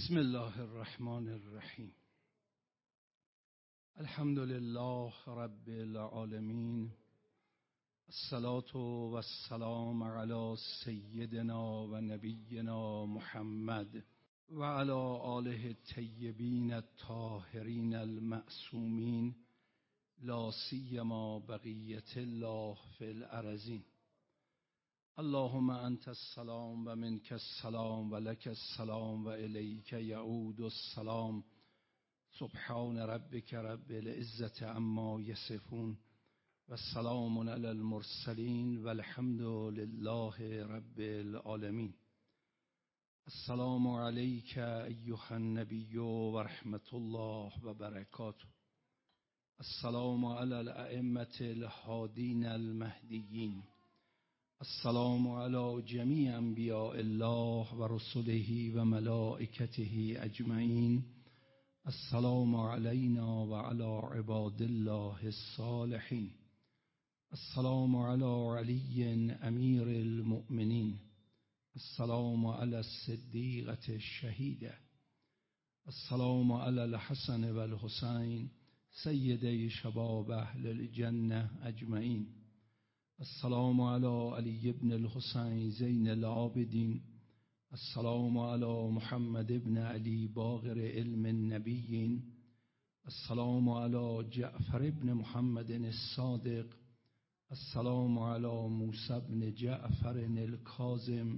بسم الله الرحمن الرحیم. الحمد لله رب العالمین. الصلاة والسلام على سیدنا و نبینا محمد و على آله الطیبین الطاهرین المعصومین. لا سیما بقیت الله فی الارضین. اللهم انت السلام و منك السلام و لك السلام و الیک یعود السلام. سبحان ربك رب العزة عما یصفون و سلام علی المرسلین و الحمد لله رب العالمین. السلام علیک ایها النبی و رحمت الله و برکاته. السلام علی الائمة الهادین المهدیین. السلام علی جمیع انبیاء الله و رسله و ملائکته اجمعین. السلام علینا و علی عباد الله الصالحین. السلام علی علی امیر المؤمنین. السلام علی الصدیقة الشهیده. السلام علی الحسن و الحسین سیدی شباب اهل الجنه اجمعین. السلام علی علی ابن الحسین زین العابدین. السلام علی محمد ابن علی باقر علم النبیین. السلام علی جعفر ابن محمد الصادق. السلام علی موسی ابن جعفر الکاظم.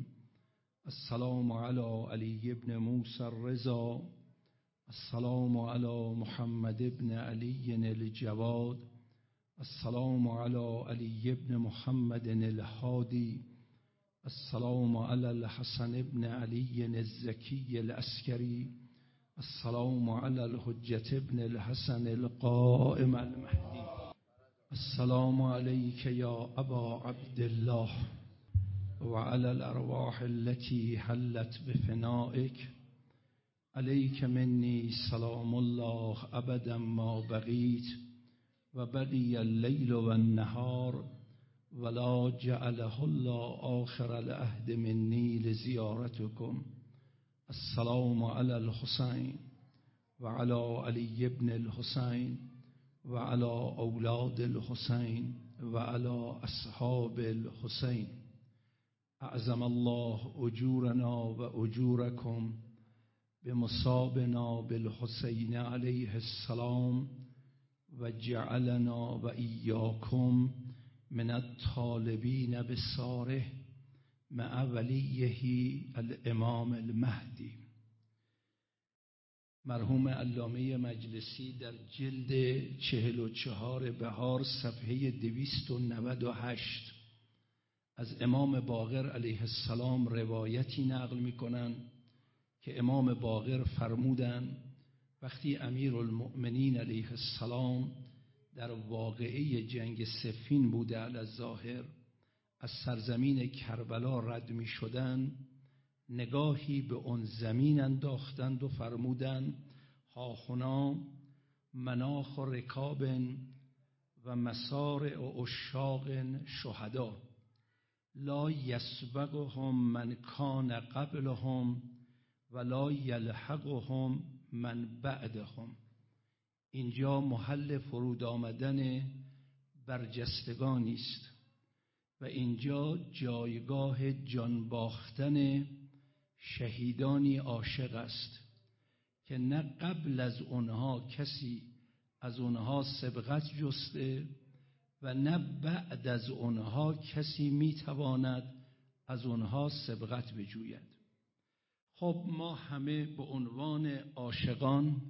السلام علی علی ابن موسی الرضا. السلام علی محمد ابن علی الجواد. السلام على علي بن محمد الهادي السلام على الحسن بن علي الزكي العسكري السلام على الحجة بن الحسن القائم المهدي السلام عليك يا أبا عبد الله وعلى الأرواح التي حلت بفنائك عليك مني سلام الله أبدا ما بغيت وبقي الليل والنهار ولا جعله الله آخر العهد مني لزيارتكم السلام على الحسین وعلى علي بن الحسين وعلى أولاد الحسين وعلى أصحاب الحسین. أعزم الله أجورنا وأجوركم بمصابنا بالحسین عليه السلام و جعلنا و ایاکم من الطالبین بساره مع ولیه الامام المهدی. مرحوم علامه مجلسی در جلد چهل و چهار بهار صفحه دویست و نود و هشت از امام باقر علیه السلام روایتی نقل می که امام باقر فرمودند وقتی امیر المؤمنین علیه السلام در واقعه جنگ سفین بوده علی ظاهر از سرزمین کربلا رد می شدن نگاهی به اون زمین انداختند و فرمودند هاخنا مناخ و رکاب و مسار و اشاق شهدا لا یسبقهم من کان قبلهم ولا یلحقهم من بعدهم. اینجا محل فرود آمدن برجستگانی است و اینجا جایگاه جان باختن شهیدانی عاشق است که نه قبل از اونها کسی از اونها سبقت جسته و نه بعد از اونها کسی می‌تواند از اونها سبقت بجوید. خب ما همه به عنوان عاشقان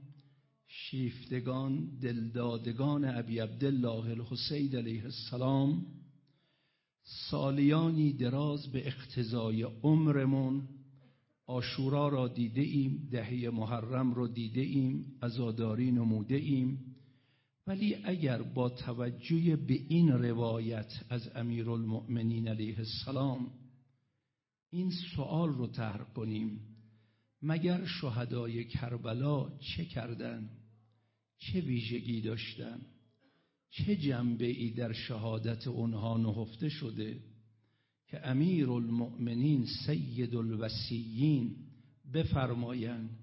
شیفتگان دلدادگان ابی عبدالله الحسین علیه السلام سالیانی دراز به اقتضای عمرمون آشورا را دیده ایم دهه محرم را دیده ایم ازاداری نموده ایم. ولی اگر با توجه به این روایت از امیر المؤمنین علیه السلام این سوال رو طرح کنیم مگر شهدای کربلا چه کردن؟ چه ویژگی داشتن؟ چه جنبه ای در شهادت اونها نهفته شده؟ که امیر المؤمنین سید الوسیین بفرمایند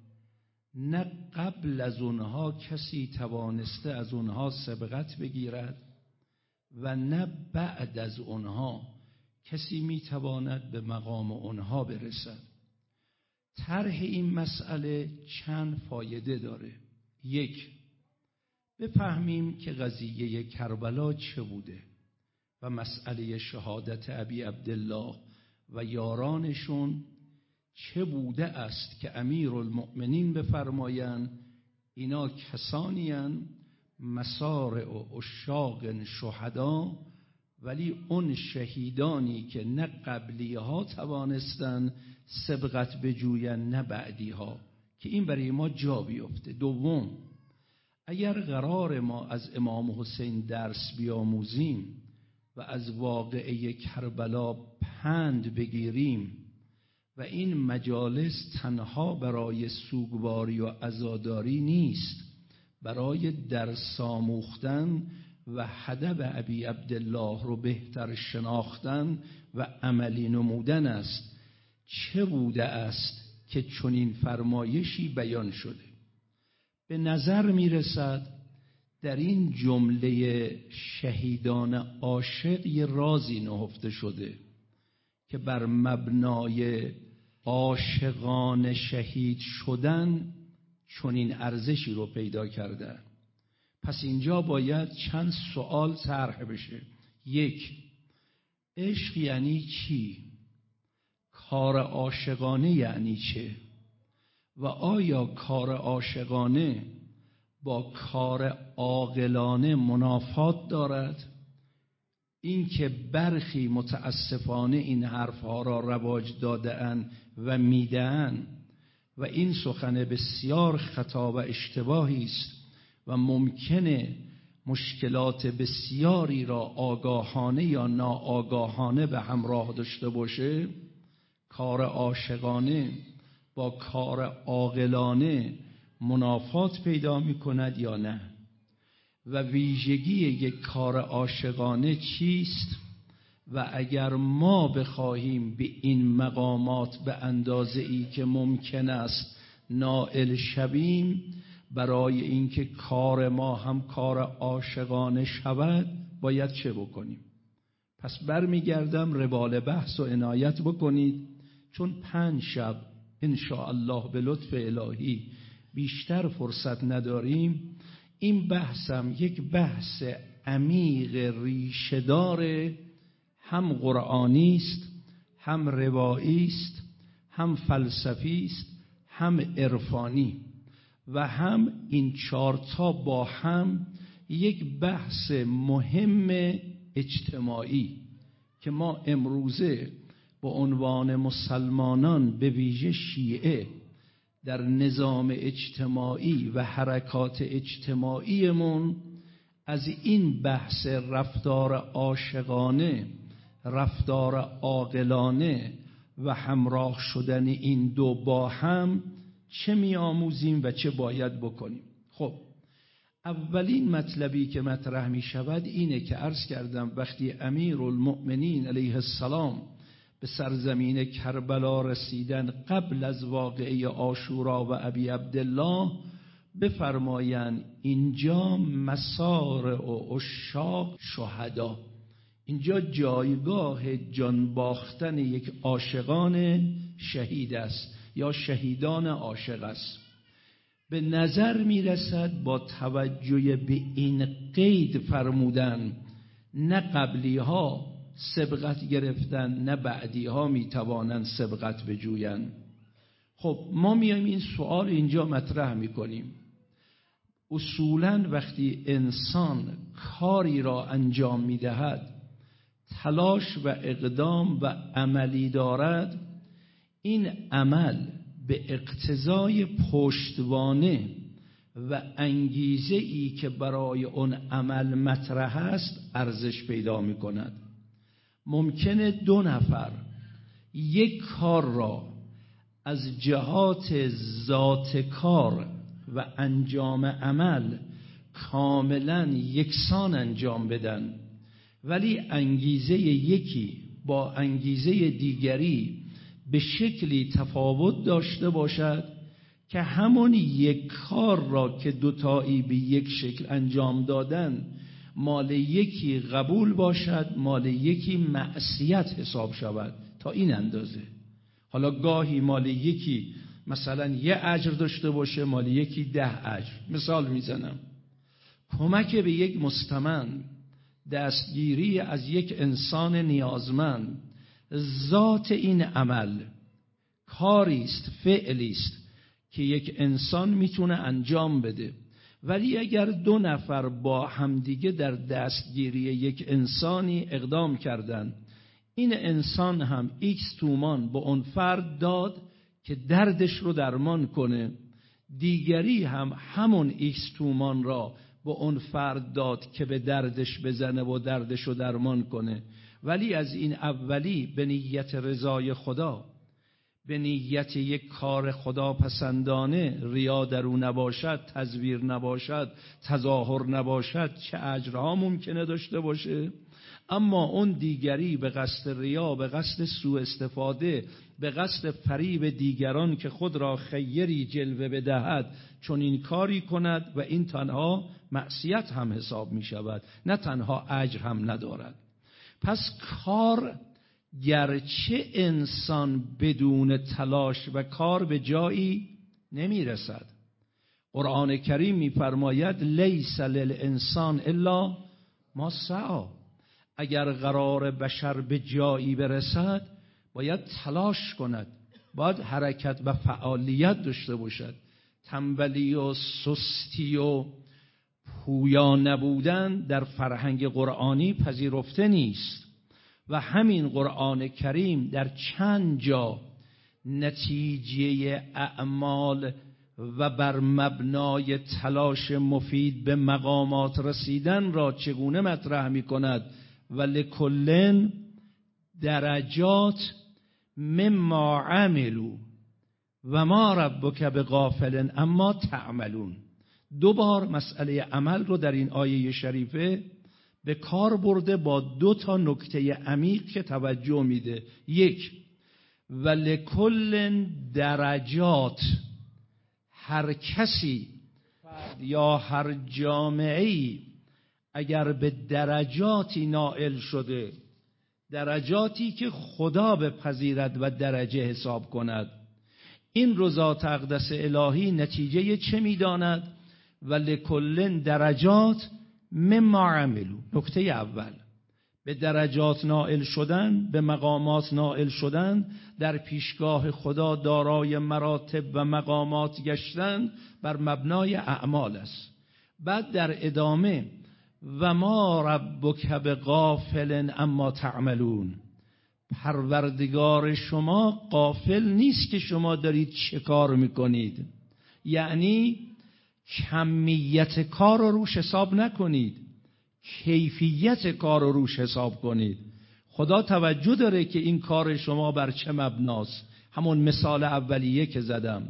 نه قبل از اونها کسی توانسته از اونها سبقت بگیرد و نه بعد از اونها کسی می‌تواند به مقام اونها برسد. طرح این مسئله چند فایده داره. یک بفهمیم که قضیه کربلا چه بوده و مسئله شهادت ابی عبدالله و یارانشون چه بوده است که امیر المؤمنین بفرمایند اینا کسانی مسار و اشاق شهدا ولی اون شهیدانی که نه قبلی ها توانستن سبقت بجوین نه بعدی ها که این برای ما جا بیفته. دوم اگر قرار ما از امام حسین درس بیاموزیم و از واقعه کربلا پند بگیریم و این مجالس تنها برای سوگواری و ازاداری نیست برای درس آموختن و هدف ابی عبدالله رو بهتر شناختن و عملی نمودن است. چه بوده است که چنین فرمایشی بیان شده؟ به نظر می رسد در این جمله شهیدان عاشق یه رازی نهفته شده که بر مبنای عاشقان شهید شدن چنین ارزشی رو پیدا کرده پس اینجا باید چند سوال طرح بشه. یک عشق یعنی چی؟ کار عاشقانه یعنی چه؟ و آیا کار عاشقانه با کار عاقلانه منافات دارد؟ اینکه برخی متاسفانه این حرفها را رواج داده و می‌دهند و این سخن بسیار خطا و اشتباهی است و ممکنه مشکلات بسیاری را آگاهانه یا ناآگاهانه به همراه داشته باشه کار عاشقانه با کار عاقلانه منافات پیدا می کند یا نه؟ و ویژگی یک کار عاشقانه چیست؟ و اگر ما بخواهیم به این مقامات به اندازه ای که ممکن است نائل شویم برای اینکه کار ما هم کار عاشقانه شود باید چه بکنیم؟ پس برمیگردم روال بحث و عنایت بکنید. چون پنج شب ان الله به لطف الهی بیشتر فرصت نداریم این بحثم یک بحث عمیق ریشهدار هم قرآنی است هم روایی است هم فلسفی است هم عرفانی و هم این چارتا با هم یک بحث مهم اجتماعی که ما امروزه با عنوان مسلمانان به ویژه شیعه در نظام اجتماعی و حرکات اجتماعیمون از این بحث رفتار عاشقانه رفتار عاقلانه و همراه شدن این دو با هم چه میآموزیم و چه باید بکنیم؟ خب اولین مطلبی که مطرح می شود اینه که عرض کردم وقتی امیر المؤمنین علیه السلام به سرزمین کربلا رسیدن قبل از واقعه آشورا و ابی عبدالله بفرمایند اینجا مسار و اشاق شهدا. اینجا جایگاه جان باختن یک عاشقان شهید است یا شهیدان عاشق است. به نظر می رسد با توجه به این قید فرمودن نه قبلی ها سبقت گرفتن نه بعدی ها می توانند سبقت بجویند. خب ما میایم این سوال اینجا مطرح می کنیم اصولا وقتی انسان کاری را انجام می دهد تلاش و اقدام و عملی دارد این عمل به اقتضای پشتوانه و انگیزه ای که برای اون عمل مطرح است ارزش پیدا می کند ممکنه دو نفر یک کار را از جهات ذات کار و انجام عمل کاملا یکسان انجام بدن ولی انگیزه یکی با انگیزه دیگری به شکلی تفاوت داشته باشد که همون یک کار را که دوتایی به یک شکل انجام دادن مال یکی قبول باشد مال یکی معصیت حساب شود. تا این اندازه. حالا گاهی مال یکی مثلا یه اجر داشته باشه مال یکی ده اجر. مثال می‌زنم. کمک به یک مستمن دستگیری از یک انسان نیازمند ذات این عمل کاری است فعلی است که یک انسان می‌تونه انجام بده. ولی اگر دو نفر با همدیگه در دستگیری یک انسانی اقدام کردند این انسان هم ایکس تومان به اون فرد داد که دردش رو درمان کنه. دیگری هم همون ایکس تومان را به اون فرد داد که به دردش بزنه و دردش رو درمان کنه. ولی از این اولی به نیت رضای خدا به نیت یک کار خدا پسندانه ریا در او نباشد تزویر نباشد تظاهر نباشد چه اجرها ممکنه داشته باشه؟ اما اون دیگری به قصد ریا به قصد سوء استفاده به قصد فریب دیگران که خود را خیری جلوه بدهد چون این کاری کند و این تنها معصیت هم حساب می شود نه تنها اجر هم ندارد. پس کار گرچه انسان بدون تلاش و کار به جایی نمی‌رسد. قرآن کریم میفرماید لیس للانسان الا ما سعا اگر قرار بشر به جایی برسد باید تلاش کند. باید حرکت و فعالیت داشته باشد. تنبلی و سستی و پویا نبودن در فرهنگ قرآنی پذیرفته نیست. و همین قرآن کریم در چند جا نتیجه اعمال و بر مبنای تلاش مفید به مقامات رسیدن را چگونه مطرح می کند و لکلن درجات مما عملو و ما ربک به غافلن اما تعملون. دو بار مسئله عمل رو در این آیه شریفه به کار برده با دو تا نکته عمیق که توجه میده. یک و لکل درجات هر کسی یا هر جامعه اگر به درجاتی نائل شده درجاتی که خدا بپذیرد و درجه حساب کند. این رضا تقدس الهی نتیجه چه می‌داند؟ و لکلن درجات مما عملو نکته اول. به درجات نائل شدن به مقامات نائل شدن در پیشگاه خدا دارای مراتب و مقامات گشتن بر مبنای اعمال است. بعد در ادامه و ما ربک به غافل اما تعملون. پروردگار شما قافل نیست که شما دارید چه کار می‌کنید. یعنی کمیت کار رو روش حساب نکنید. کیفیت کار رو روش حساب کنید. خدا توجه داره که این کار شما بر چه مبناست. همون مثال اولیه که زدم.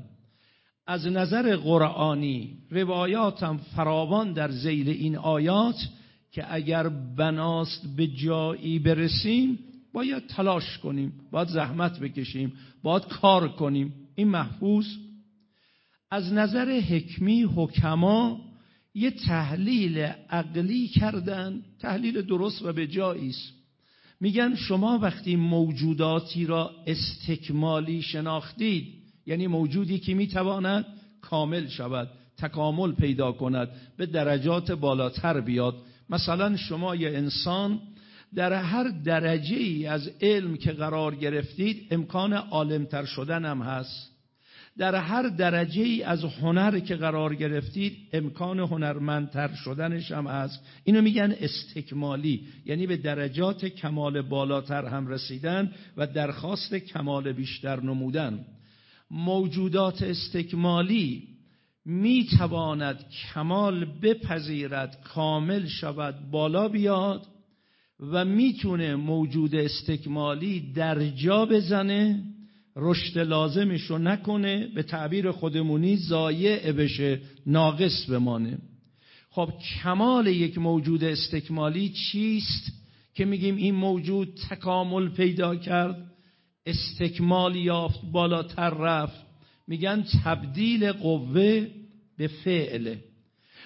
از نظر قرآنی روایاتم فراوان در زیل این آیات که اگر بناست به جایی برسیم باید تلاش کنیم باید زحمت بکشیم باید کار کنیم. این محفوظ از نظر حکمی حکما یه تحلیل عقلی کردن. تحلیل درست و به میگن شما وقتی موجوداتی را استکمالی شناختید یعنی موجودی که می‌تواند کامل شود تکامل پیدا کند به درجات بالاتر بیاد. مثلا شما یه انسان در هر درجه ای از علم که قرار گرفتید امکان عالمتر شدن هم هست. در هر درجه ای از هنر که قرار گرفتید امکان هنرمندتر شدنش هم هست. اینو میگن استکمالی یعنی به درجات کمال بالاتر هم رسیدن و درخواست کمال بیشتر نمودن. موجودات استکمالی می‌تواند کمال بپذیرد کامل شود بالا بیاد و می‌تونه موجود استکمالی در جا بزنه رشد لازمش رو نکنه به تعبیر خودمونی زایع بشه ناقص بمانه. خب کمال یک موجود استکمالی چیست که میگیم این موجود تکامل پیدا کرد استکمال یافت بالاتر رفت؟ میگن تبدیل قوه به فعله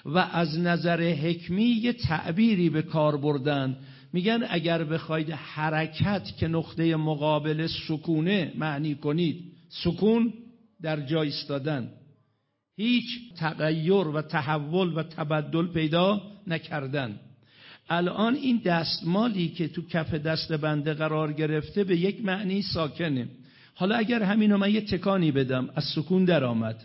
و از نظر حکمی یه تعبیری به کار بردن. میگن اگر بخواید حرکت که نقطه مقابل سکونه معنی کنید سکون در جای ایستادن. هیچ تغییر و تحول و تبدل پیدا نکردن. الان این دستمالی که تو کف دست بنده قرار گرفته به یک معنی ساکنه. حالا اگر همینو من یه تکانی بدم از سکون در آمد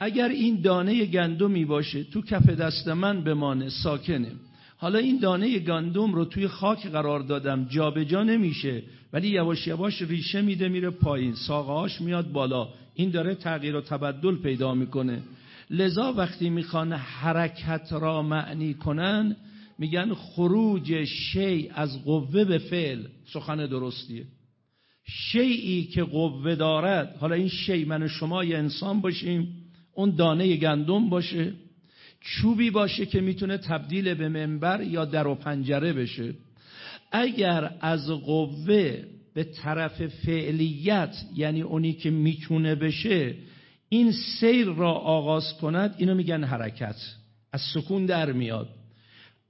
اگر این دانه گندمی باشه تو کف دست من بمانه ساکنه. حالا این دانه گندم رو توی خاک قرار دادم. جابجا جا نمیشه. ولی یواش یواش ریشه میده میره پایین. ساقهاش میاد بالا. این داره تغییر و تبدل پیدا می‌کنه. لذا وقتی می‌خوان حرکت را معنی کنن میگن خروج شی از قوه به فعل. سخن درستیه. شیعی که قوه دارد حالا این شی من شما یه انسان باشیم اون دانه گندم باشه. چوبی باشه که می‌تونه تبدیل به منبر یا در و پنجره بشه. اگر از قوه به طرف فعلیت یعنی اونی که می‌تونه بشه این سیر را آغاز کند اینو میگن حرکت. از سکون در میاد.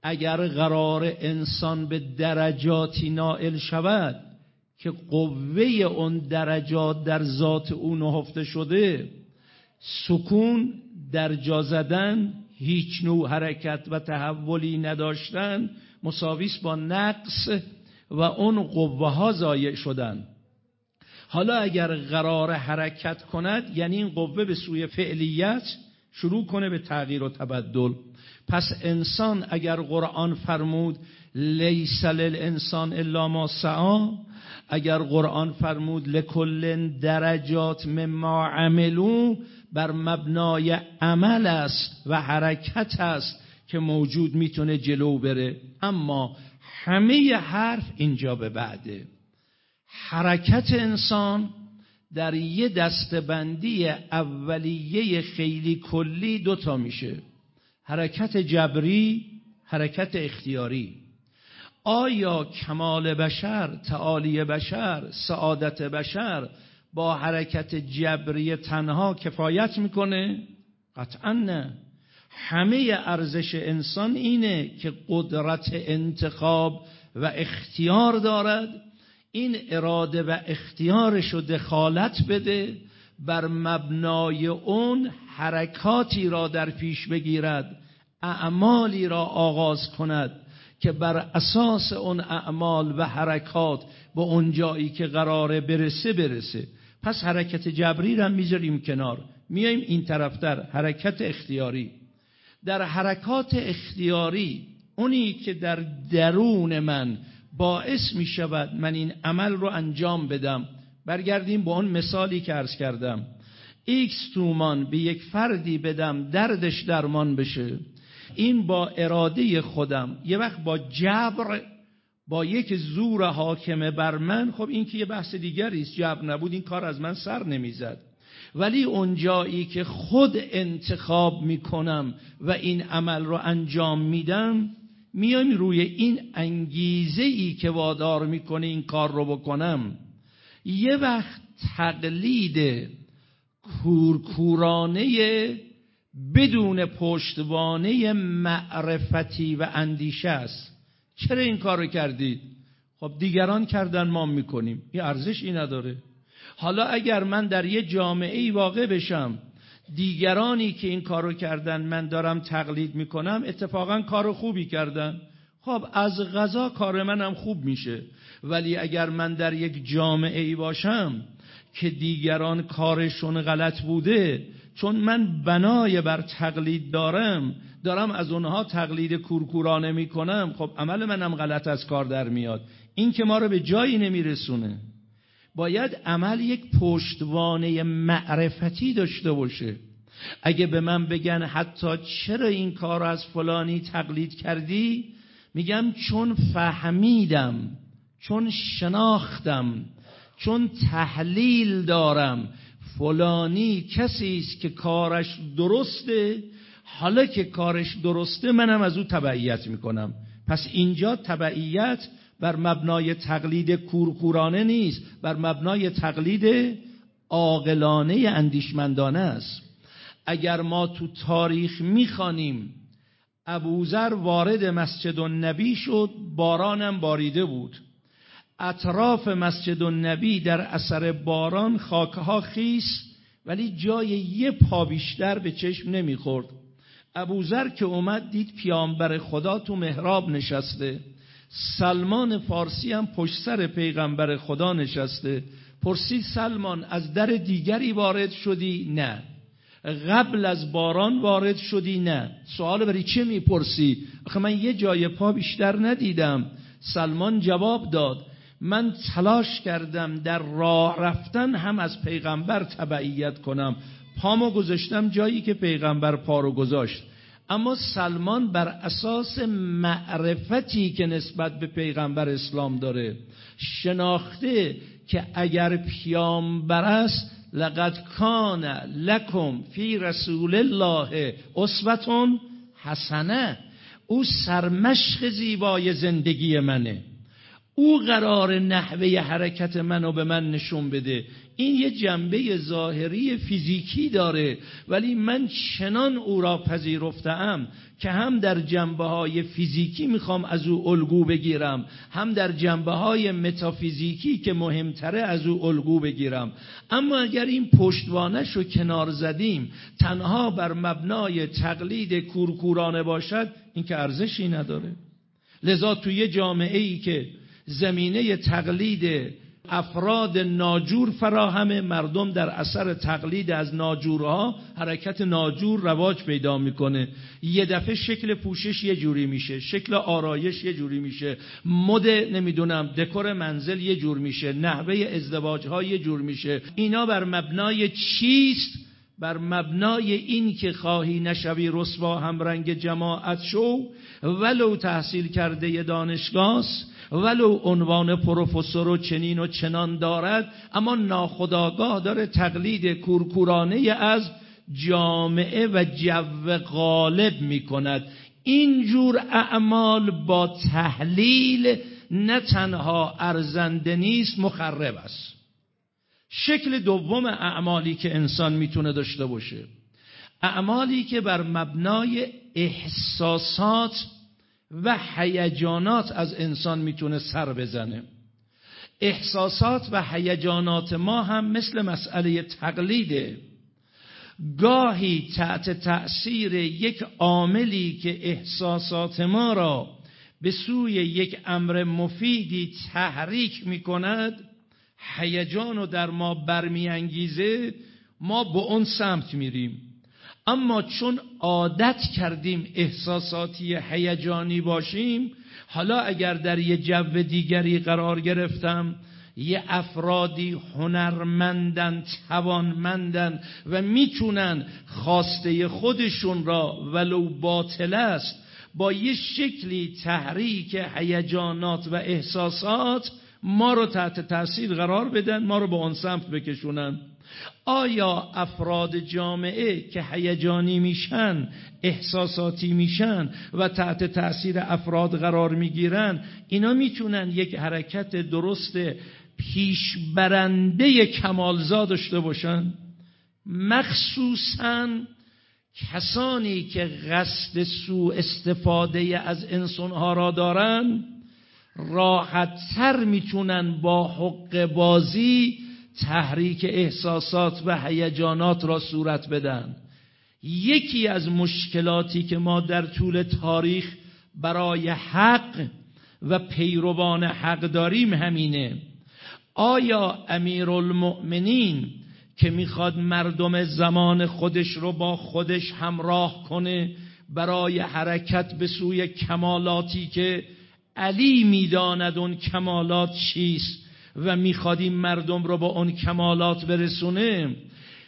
اگر قرار انسان به درجاتی نائل شود که قوه اون درجات در ذات او نهفته شده سکون در جا زدن هیچ نوع حرکت و تحولی نداشتن مساویس با نقص و اون قوه ها ضایع شدن. حالا اگر قرار حرکت کند یعنی این قوه به سوی فعلیت شروع کنه به تغییر و تبدل. پس انسان اگر قرآن فرمود لیس للانسان الا ما سعا اگر قرآن فرمود لکل درجات مما عملو بر مبنای عمل است و حرکت است که موجود می‌تونه جلو بره. اما همه حرف اینجا به بعده. حرکت انسان در یه دستبندی اولیه خیلی کلی دوتا میشه. حرکت جبری حرکت اختیاری. آیا کمال بشر تعالی بشر سعادت بشر با حرکت جبری تنها کفایت می‌کنه؟ قطعا نه. همه ارزش انسان اینه که قدرت انتخاب و اختیار دارد. این اراده و اختیارش رو دخالت بده بر مبنای اون حرکاتی را در پیش بگیرد اعمالی را آغاز کند که بر اساس اون اعمال و حرکات به اون جایی که قراره برسه برسه. پس حرکت جبری را می‌ذاریم کنار. میایم این طرفتر حرکت اختیاری. در حرکات اختیاری اونی که در درون من باعث می شود من این عمل رو انجام بدم. برگردیم با اون مثالی که عرض کردم. ایکس تومان به یک فردی بدم دردش درمان بشه. این با اراده خودم. یه وقت با جبر با یک زور حاکمه بر من خب این که یه بحث دیگری است. جبر نبود این کار از من سر نمی‌زد. ولی اونجایی که خود انتخاب می‌کنم و این عمل رو انجام میدم میام روی این انگیزه ای که وادار می‌کنه این کار رو بکنم. یه وقت تقلید کورکورانه بدون پشتوانه معرفتی و اندیشه است. چرا این کار رو کردید خب دیگران کردن ما می‌کنیم. این ارزش ای نداره. حالا اگر من در یه جامعه ای واقع بشم دیگرانی که این کارو کردن من دارم تقلید می‌کنم اتفاقا کار خوبی کردن. خب از غذا کار منم خوب میشه. ولی اگر من در یک جامعه ای باشم که دیگران کارشون غلط بوده چون من بنای بر تقلید دارم دارم از اونها تقلید کورکورانه می‌کنم. خب عمل منم غلط از کار در میاد. این که ما رو به جایی نمیرسونه. باید عمل یک پشتوانه معرفتی داشته باشه. اگه به من بگن حتی چرا این کار از فلانی تقلید کردی؟ میگم چون فهمیدم چون شناختم چون تحلیل دارم فلانی کسی است که کارش درسته حالا که کارش درسته منم از او تبعیت می‌کنم. پس اینجا تبعیت بر مبنای تقلید کورکورانه نیست بر مبنای تقلید عاقلانه اندیشمندانه است. اگر ما تو تاریخ می‌خوانیم ابوذر وارد مسجد النبی شد بارانم باریده بود. اطراف مسجد النبی در اثر باران خاکها خیس ولی جای یه پا بیشتر به چشم نمی‌خورد. ابوذر که اومد دید پیامبر خدا تو محراب نشسته. سلمان فارسی هم پشت سر پیغمبر خدا نشسته. پرسید سلمان از در دیگری وارد شدی؟ نه. قبل از باران وارد شدی؟ نه. سوال برای چه می‌پرسی؟ آخه من یه جای پا بیشتر ندیدم. سلمان جواب داد من تلاش کردم در راه رفتن هم از پیغمبر تبعیت کنم. پامو گذاشتم جایی که پیغمبر پا رو گذاشت. اما سلمان بر اساس معرفتی که نسبت به پیغمبر اسلام داره شناخته که اگر پیامبر است لقد کان لکم فی رسول الله اسوتون حسنه او سرمشق زیبای زندگی منه. او قرار نحوه حرکت منو به من نشون بده. این یه جنبه ظاهری فیزیکی داره ولی من چنان او را پذیرفتم که هم در جنبه های فیزیکی می‌خوام از او الگو بگیرم هم در جنبه های متافیزیکی که مهمتره از او الگو بگیرم. اما اگر این پشتوانش رو کنار زدیم تنها بر مبنای تقلید کورکورانه باشد این که ارزشی نداره. لذا توی جامعه ای که زمینه تقلید افراد ناجور فراهم مردم در اثر تقلید از ناجورها حرکت ناجور رواج پیدا می‌کنه. یه دفعه شکل پوشش یه جوری میشه شکل آرایش یه جوری میشه. مد نمی‌دونم دکور منزل یه جور میشه نحوه ازدواج ها یه جور میشه. اینا بر مبنای چیست؟ بر مبنای این که خواهی نشوی رسوا هم رنگ جماعت شو. ولو تحصیل کرده دانشگاه ولو عنوان پروفسور و چنین و چنان دارد اما ناخداگاه داره تقلید کورکورانه از جامعه و جو غالب می کند اینجور اعمال با تحلیل نه تنها ارزنده نیست مخرب است. شکل دوم اعمالی که انسان می‌تونه داشته باشه. اعمالی که بر مبنای احساسات و هیجانات از انسان می‌تونه سر بزنه. احساسات و هیجانات ما هم مثل مسئله تقلیده. گاهی تحت تأثیر یک عاملی که احساسات ما را به سوی یک امر مفیدی تحریک می کند هیجان رو در ما برمیانگیزه ما به اون سمت میریم. اما چون عادت کردیم احساساتی هیجانی باشیم حالا اگر در یه جو دیگری قرار گرفتم یه افرادی هنرمندن توانمندن و می‌تونن خواسته خودشون را ولو باطل است با یه شکلی تحریک هیجانات و احساسات ما رو تحت تاثیر قرار بدن ما رو به اون سمت بکشونن. آیا افراد جامعه که هیجانی میشن احساساتی میشن و تحت تاثیر افراد قرار می‌گیرن اینا می‌تونن یک حرکت درست پیشبرنده کمالزا داشته باشن؟ مخصوصا کسانی که قصد سوء استفاده از انسانها را دارن راحتتر می‌تونن با حق بازی تحریک احساسات و هیجانات را صورت بدن. یکی از مشکلاتی که ما در طول تاریخ برای حق و پیروان حق داریم همینه. آیا المؤمنین که می‌خواد مردم زمان خودش رو با خودش همراه کنه برای حرکت به سوی کمالاتی که علی می‌داند اون کمالات چیست؟ و می‌خواد این مردم رو با اون کمالات برسونه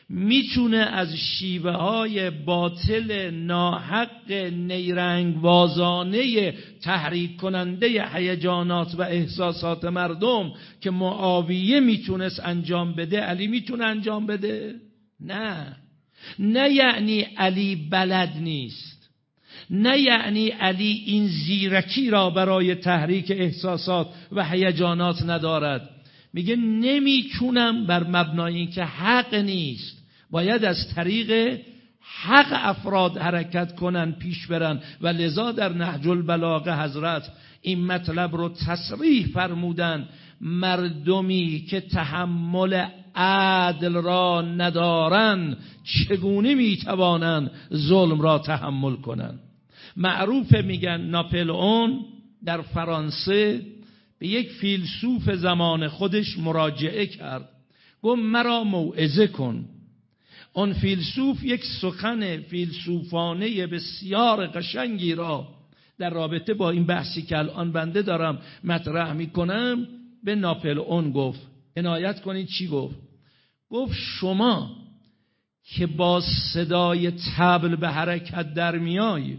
می‌تونه از شیوه های باطل ناحق نیرنگ وازانه تحریک کننده هیجانات و احساسات مردم که معاویه می‌تونست انجام بده علی می‌تونه انجام بده؟ نه. نه یعنی علی بلد نیست. نه یعنی علی این زیرکی را برای تحریک احساسات و هیجانات ندارد. میگه نمی‌تونم بر مبنای اینکه حق نیست. باید از طریق حق افراد حرکت کنن پیش برن. و لذا در نهج البلاغه حضرت این مطلب رو تصریح فرمودن. مردمی که تحمل عدل را ندارن چگونه می‌توانند ظلم را تحمل کنند معروف میگن ناپلئون در فرانسه به یک فیلسوف زمان خودش مراجعه کرد. گفت مرا موعظه کن. آن فیلسوف یک سخن فیلسوفانه بسیار قشنگی را در رابطه با این بحثی که الان بنده دارم مطرح می‌کنم به ناپلئون گفت. عنایت کنید چی گفت؟ گفت شما که با صدای تبل به حرکت در میای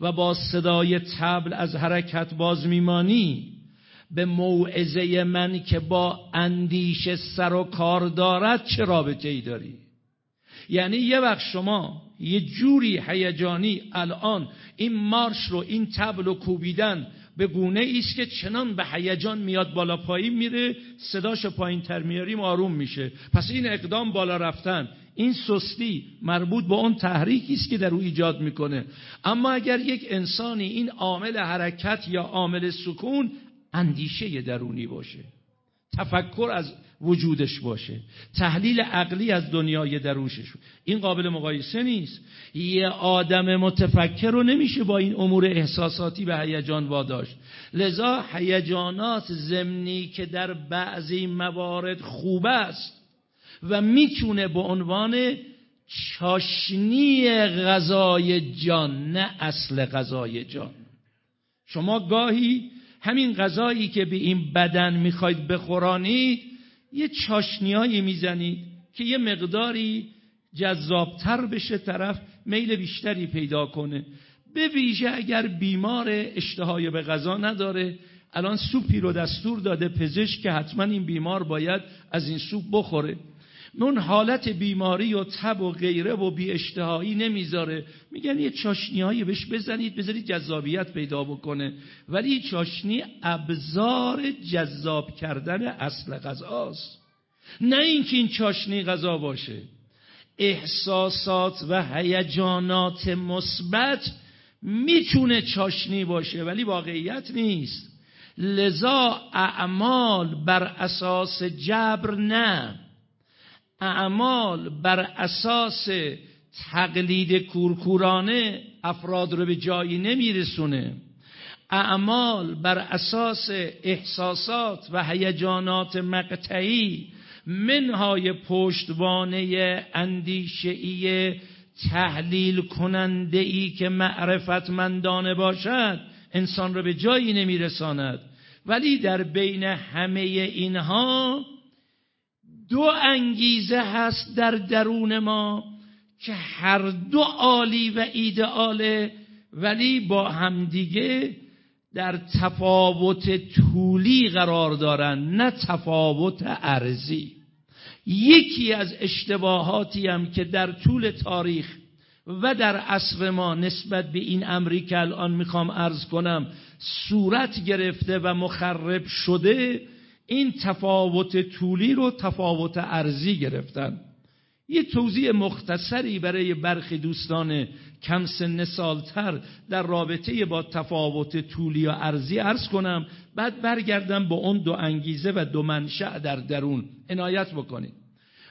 و با صدای تبل از حرکت باز میمانی به موعظه من که با اندیشه سر و کار دارد چه رابطه ای داری؟ یعنی یه وقت شما یه جوری هیجانی الان این مارش رو این تبل و کوبیدن به گونه است که چنان به هیجان میاد بالا پایین میره صداش پایین تر میاریم آروم میشه. پس این اقدام بالا رفتن این سستی مربوط به اون تحریکی است که در او ایجاد می‌کنه. اما اگر یک انسانی این عامل حرکت یا عامل سکون اندیشه درونی باشه. تفکر از وجودش باشه. تحلیل عقلی از دنیای دروشش این قابل مقایسه نیست. یه آدم متفکر رو نمیشه با این امور احساساتی به هیجان واداشت. لذا هیجانات زمینی که در بعضی موارد خوب است و می‌تونه به عنوان چاشنی غذای جان نه اصل غذای جان. شما گاهی همین غذایی که به این بدن می‌خواید بخورانید یه چاشنیایی می‌زنید که یه مقداری جذابتر بشه طرف میل بیشتری پیدا کنه. به ویژه اگر بیمار اشتهای به غذا نداره الان سوپی رو دستور داده پزشک که حتما این بیمار باید از این سوپ بخوره. اون حالت بیماری و تب و غیره و بی اشتهایی نمی‌ذاره. میگن یه چاشنی هایی بهش بزنید بذارید جذابیت پیدا بکنه. ولی چاشنی ابزار جذاب کردن اصل غذاست. نه اینکه این چاشنی غذا باشه. احساسات و هیجانات مثبت می‌تونه چاشنی باشه ولی واقعیت نیست. لذا اعمال بر اساس جبر نه. اعمال بر اساس تقلید کورکورانه افراد رو به جایی نمیرسونه. اعمال بر اساس احساسات و هیجانات مقطعی منهای پشتوانه اندیشهی تحلیل کننده ای که معرفتمندانه باشد انسان را به جایی نمیرساند. ولی در بین همه اینها دو انگیزه هست در درون ما که هر دو عالی و ایدئاله ولی با همدیگه در تفاوت طولی قرار دارن نه تفاوت ارزی. یکی از اشتباهاتی هم که در طول تاریخ و در عصر ما نسبت به این امری که الان می‌خوام ارز کنم صورت گرفته و مخرب شده این تفاوت طولی رو تفاوت ارزی گرفتن. یه توضیح مختصری برای برخی دوستان کم سن سالتر در رابطه با تفاوت طولی و ارزی ارز کنم. بعد برگردم با اون دو انگیزه و دو منشأ در درون. عنایت بکنید.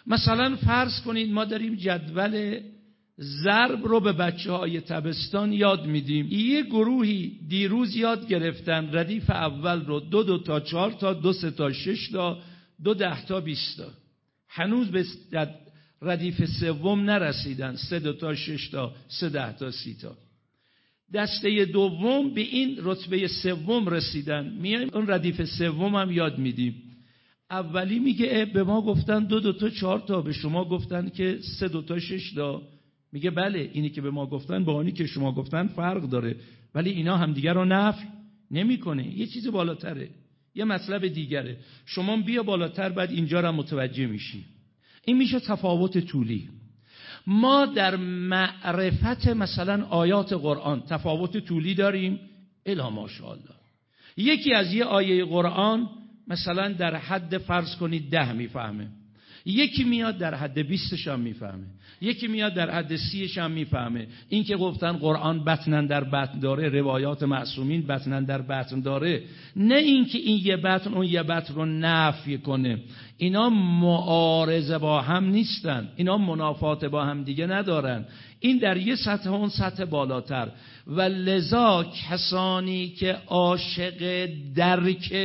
مثلا فرض کنید ما داریم جدول ضرب رو به بچه های تبستان یاد میدیم. یه گروهی دیروز یاد گرفتن ردیف اول رو دو دو تا چهار تا دو سه تا شش تا دو ده تا بیست تا. هنوز به ردیف سوم نرسیدن. سه دو تا شش تا سه ده تا سی تا. دسته دوم به این رتبه سوم رسیدن. میایم اون ردیف سوم هم یاد میدیم. اولی میگه به ما گفتن دو دو تا چهار تا. به شما گفتن که سه دو تا شش تا. میگه بله اینی که به ما گفتن با آنی که شما گفتن فرق داره ولی اینا همدیگر رو نفی نمی‌کنه. یه چیز بالاتره یه مطلب دیگره. شما بیا بالاتر بعد اینجا را متوجه میشی. این میشه تفاوت طولی. ما در معرفت مثلا آیات قرآن تفاوت طولی داریم؟ الا ماشاءالله. یکی از یه آیه قرآن مثلا در حد فرض کنید ده می‌فهمه. یکی میاد در حد بیستش هم می‌فهمه. یکی میاد در حد سیش هم می‌فهمه. این که گفتن قرآن بطنن در بطن داره روایات معصومین بطنن در بطن داره. نه اینکه این یه بطن اون یه بطن رو نفی کنه. اینا معارضه با هم نیستن. اینا منافات با هم دیگه ندارن. این در یه سطح اون سطح بالاتر. و لذا کسانی که عاشق درک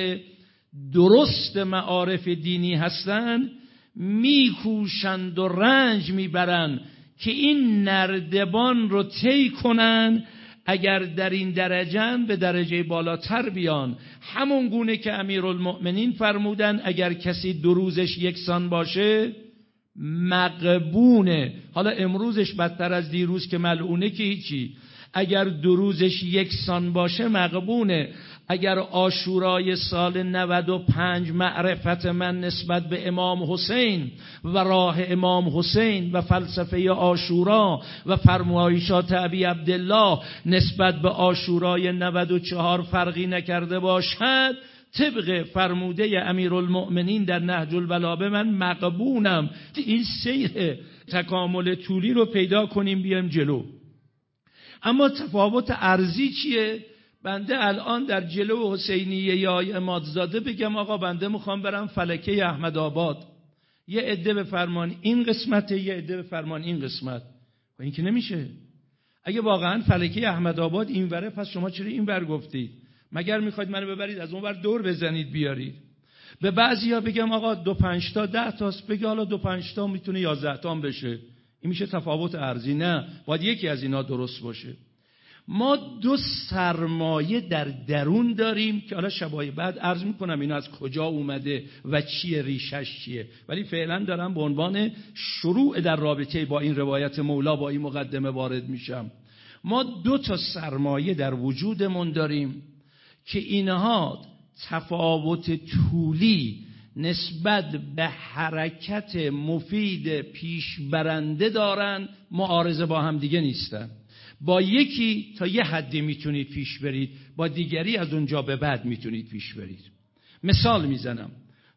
درست معارف دینی هستند میکوشند و رنج می‌برند که این نردبان رو طی کنن اگر در این درجه به درجه بالاتر بیان. همون گونه که امیرالمؤمنین فرمودن اگر کسی دو روزش یکسان باشه مقبونه. حالا امروزش بدتر از دیروز که ملعونه که هیچی. اگر دو روزش یکسان باشه مقبونه. اگر آشورای سال 95 معرفت من نسبت به امام حسین و راه امام حسین و فلسفه آشورا و فرمایشات ابی عبدالله نسبت به آشورای 94 فرقی نکرده باشد طبق فرموده امیرالمؤمنین در نهج البلاغه من مقبونم این سیر تکامل طولی رو پیدا کنیم بیام جلو. اما تفاوت ارزی چیه؟ بنده الان در جلو حسینیه یا امادزاده بگم آقا بنده می‌خوام برم فلکه احمد آباد. یه عده به فرمان این قسمت یه عده به فرمان این قسمت. و این که نمیشه. اگه واقعا فلکه احمد آباد این وره پس شما چرا این ور گفتید؟ مگر می‌خواید منو ببرید از اون ور دور بزنید بیارید؟ به بعضی ها بگم آقا دو پنج تا ده تاست بگه حالا دو پنج تا می‌تونه یازده تا بشه. این میشه تفاوت ارزی. نه باید یکی از اینا درست باشه. ما دو سرمایه در درون داریم که حالا شبای بعد عرض می‌کنم اینا از کجا اومده و چیه ریشش چیه. ولی فعلا دارم به عنوان شروع در رابطه با این روایت مولا با این مقدمه وارد میشم. ما دو تا سرمایه در وجودمون داریم که اینها تفاوت طولی نسبت به حرکت مفید پیش برنده دارن معارضه با هم دیگه نیستن. با یکی تا یه حدی می‌تونید پیش برید با دیگری از اونجا به بعد می‌تونید پیش برید. مثال می‌زنم.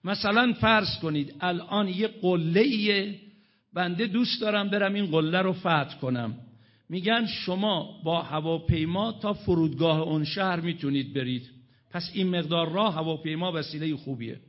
مثلا فرض کنید الان یه قله بنده دوست دارم برم این قله رو فتح کنم. میگن شما با هواپیما تا فرودگاه اون شهر می‌تونید برید. پس این مقدار راه هواپیما وسیله خوبیه.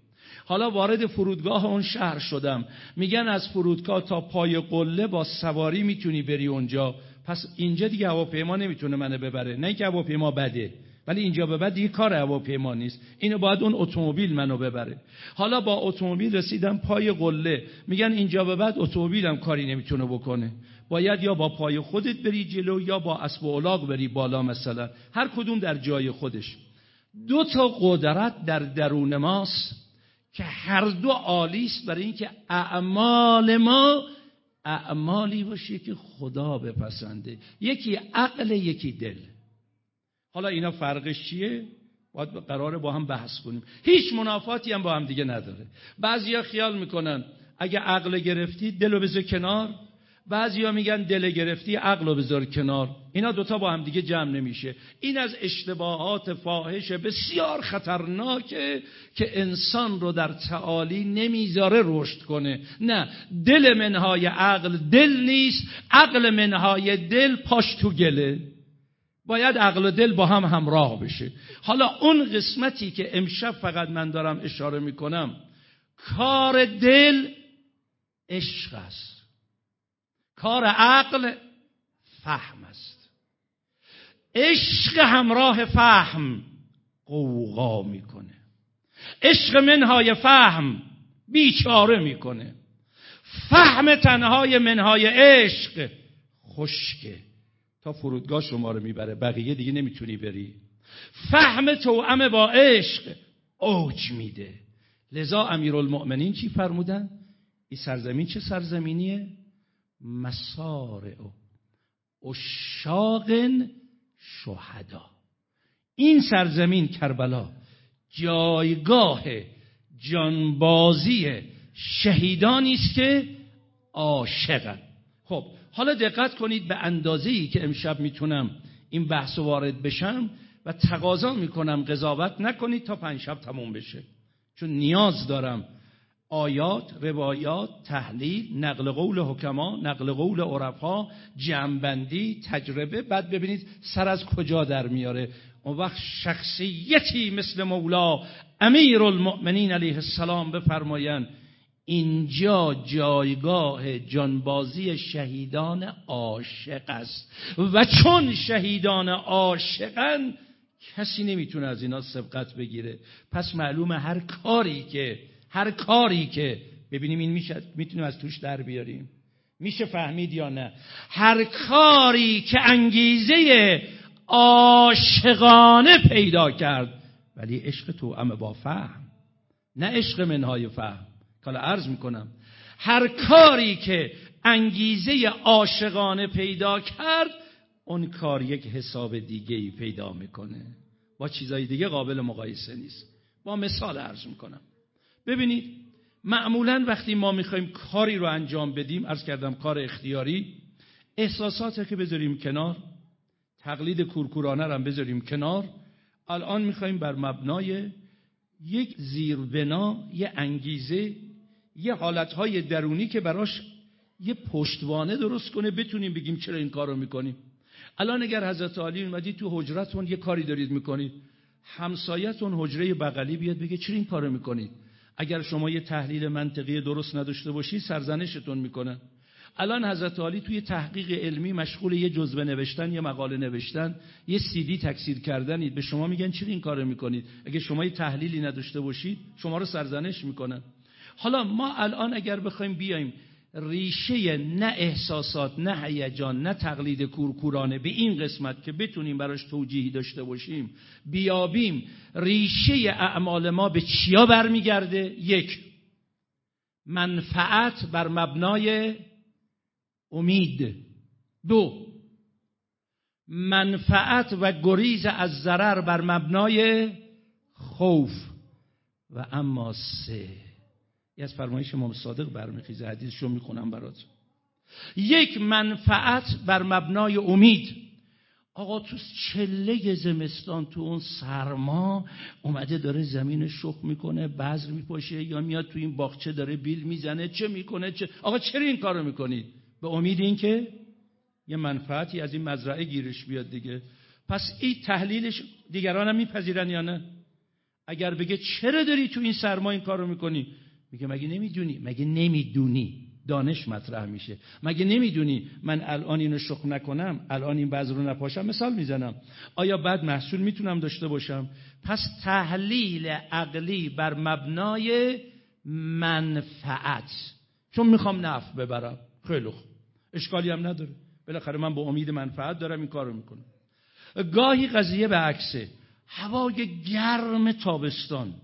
حالا وارد فرودگاه اون شهر شدم. میگن از فرودگاه تا پای قله با سواری می‌تونی بری اونجا. پس اینجا دیگه هواپیما نمی‌تونه منو ببره. نه اینکه هواپیما بده ولی اینجا به بعد دیگه کار هواپیما نیست. اینو باید اون اتومبیل منو ببره. حالا با اتومبیل رسیدم پای قله. میگن اینجا به بعد اتومبیلم کاری نمی‌تونه بکنه. باید یا با پای خودت بری جلو یا با اسب و بری بالا مثلا. هر کدوم در جای خودش. دو تا قدرت در درون ماست که هر دو عالی است برای اینکه اعمال ما اعمالی باشه که خدا بپسنده. یکی عقل یکی دل. حالا اینا فرقش چیه؟ باید قراره با هم بحث کنیم. هیچ منافاتی هم با هم دیگه نداره. بعضیا خیال می‌کنن اگه عقل گرفتی دلو بذار کنار بعضیا میگن دل گرفتی عقل رو بذار کنار. اینا دوتا با هم دیگه جمع نمیشه. این از اشتباهات فاحش بسیار خطرناکه که انسان رو در تعالی نمی‌ذاره رشد کنه. نه دل منهای عقل دل نیست عقل منهای دل پاش تو گله. باید عقل و دل با هم همراه بشه. حالا اون قسمتی که امشب فقط من دارم اشاره می‌کنم کار دل عشق است. کار عقل فهم است. عشق همراه فهم قوقا می‌کنه. عشق منهای فهم بیچاره می‌کنه. فهم تنهای منهای عشق خشکه. تا فرودگاه شما رو می‌بره بقیه دیگه نمی‌تونی بری. فهم توأم با عشق اوج میده. لذا امیرالمؤمنین چی فرمودن؟ این سرزمین چه سرزمینیه؟ مسارع اشاق شهدا. این سرزمین کربلا جایگاه جانبازی شهیدانی است که عاشقن. خب حالا دقت کنید به اندازه ای که امشب می‌تونم این بحث وارد بشم و تقاضا می‌کنم قضاوت نکنید تا پنج شب تموم بشه. چون نیاز دارم آیات روایات تحلیل نقل قول حکما نقل قول عرفا جمعبندی تجربه. بعد ببینید سر از کجا در میاره. اون وقت شخصیتی مثل مولا امیر المؤمنین علیه السلام بفرمایند اینجا جایگاه جانبازی شهیدان عاشق است. و چون شهیدان عاشقن کسی نمی‌تونه از اینا سبقت بگیره. پس معلومه هر کاری که هر کاری که ببینیم این میشه می‌تونیم از توش در بیاریم. میشه فهمید یا نه؟ هر کاری که انگیزه عاشقانه پیدا کرد ولی عشق تو امه با فهم نه عشق منهای فهم. حالا عرض می‌کنم هر کاری که انگیزه عاشقانه پیدا کرد اون کار یک حساب دیگه ای پیدا می‌کنه. با چیزای دیگه قابل مقایسه نیست. با مثال عرض می‌کنم. ببینید معمولا وقتی ما می‌خوایم کاری رو انجام بدیم ارز کردم کار اختیاری احساسات که بذاریم کنار تقلید کورکورانه رو هم بذاریم کنار الان می‌خوایم بر مبنای یک زیربنا یه انگیزه یه حالتهای درونی که براش یه پشتوانه درست کنه بتونیم بگیم چرا این کار رو می‌کنیم. الان اگر حضرت علی اومدید تو حجرتون یه کاری دارید می‌کنید همسایتون حجره بغلی بیاد بگه چرا این کارو می‌کنید؟ اگر شما یه تحلیل منطقی درست نداشته باشید سرزنشتون می‌کنن الان حضرت علی توی تحقیق علمی مشغول یه جزوه نوشتن یه مقاله نوشتن یه سیدی تکثیر کردنید به شما میگن چرا این کارو می‌کنید؟ اگه شما یه تحلیلی نداشته باشید شما رو سرزنش می‌کنن حالا ما الان اگر بخوایم بیایم ریشه نه احساسات نه هیجان نه تقلید کورکورانه به این قسمت که بتونیم براش توجیهی داشته باشیم بیابیم ریشه اعمال ما به چیا برمیگرده؟ یک منفعت بر مبنای امید. دو منفعت و گریز از ضرر بر مبنای خوف. و اما سه یه از فرمایش امام صادق برمیخیزه حدیثشو می‌خونم برات یک منفعت بر مبنای امید. آقا تو چله زمستان تو اون سرما اومده داره زمین شخ می‌کنه بذر میپاشه یا میاد تو این باغچه داره بیل می‌زنه چه می‌کنه چه؟ آقا چرا این کارو می‌کنید به امید این که یه منفعتی از این مزرعه گیرش بیاد دیگه. پس این تحلیلش دیگران میپذیرن یا نه؟ اگر بگه چرا داری تو این سرما این کارو می‌کنی؟ میگه مگه نمی‌دونی؟ مگه نمی‌دونی؟ دانش مطرح میشه. مگه نمی‌دونی؟ من الان اینو شخ نکنم الان این بذر رو نپاشم. مثال می‌زنم. آیا بعد محصول می‌تونم داشته باشم؟ پس تحلیل عقلی بر مبنای منفعت. چون می‌خوام نفع ببرم. خیلی خوب. اشکالی هم نداره. بالاخره من با امید منفعت دارم این کارو می‌کنم. گاهی قضیه به عکسه. هوای گرم تابستان.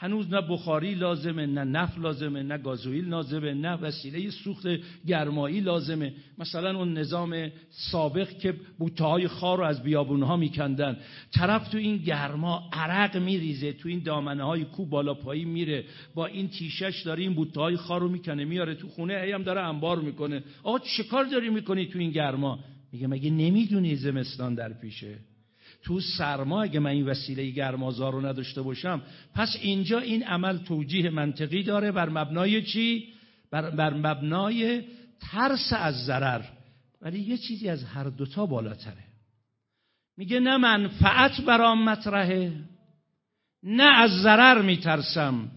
هنوز نه بخاری لازمه نه نفت لازمه نه گازوئیل لازمه نه وسیله سوخت گرمایی لازمه. مثلا اون نظام سابق که بوته های خار رو از بیابونها میکندن. طرف تو این گرما عرق میریزه تو این دامنه های کو بالا پایی میره. با این تیشش داره این بوته خار رو می‌کنه میاره تو خونه هم داره انبار می‌کنه. آقا چه کار داری می‌کنی تو این گرما؟ میگه مگه نمی‌دونی زمستان در پیشه؟ تو سرما اگه من این وسیله گرمازار رو نداشته باشم پس اینجا این عمل توجیه منطقی داره بر مبنای چی؟ بر, بر مبنای ترس از ضرر. ولی یه چیزی از هر دوتا بالاتره. میگه نه منفعت برام مطرحه نه از ضرر میترسم.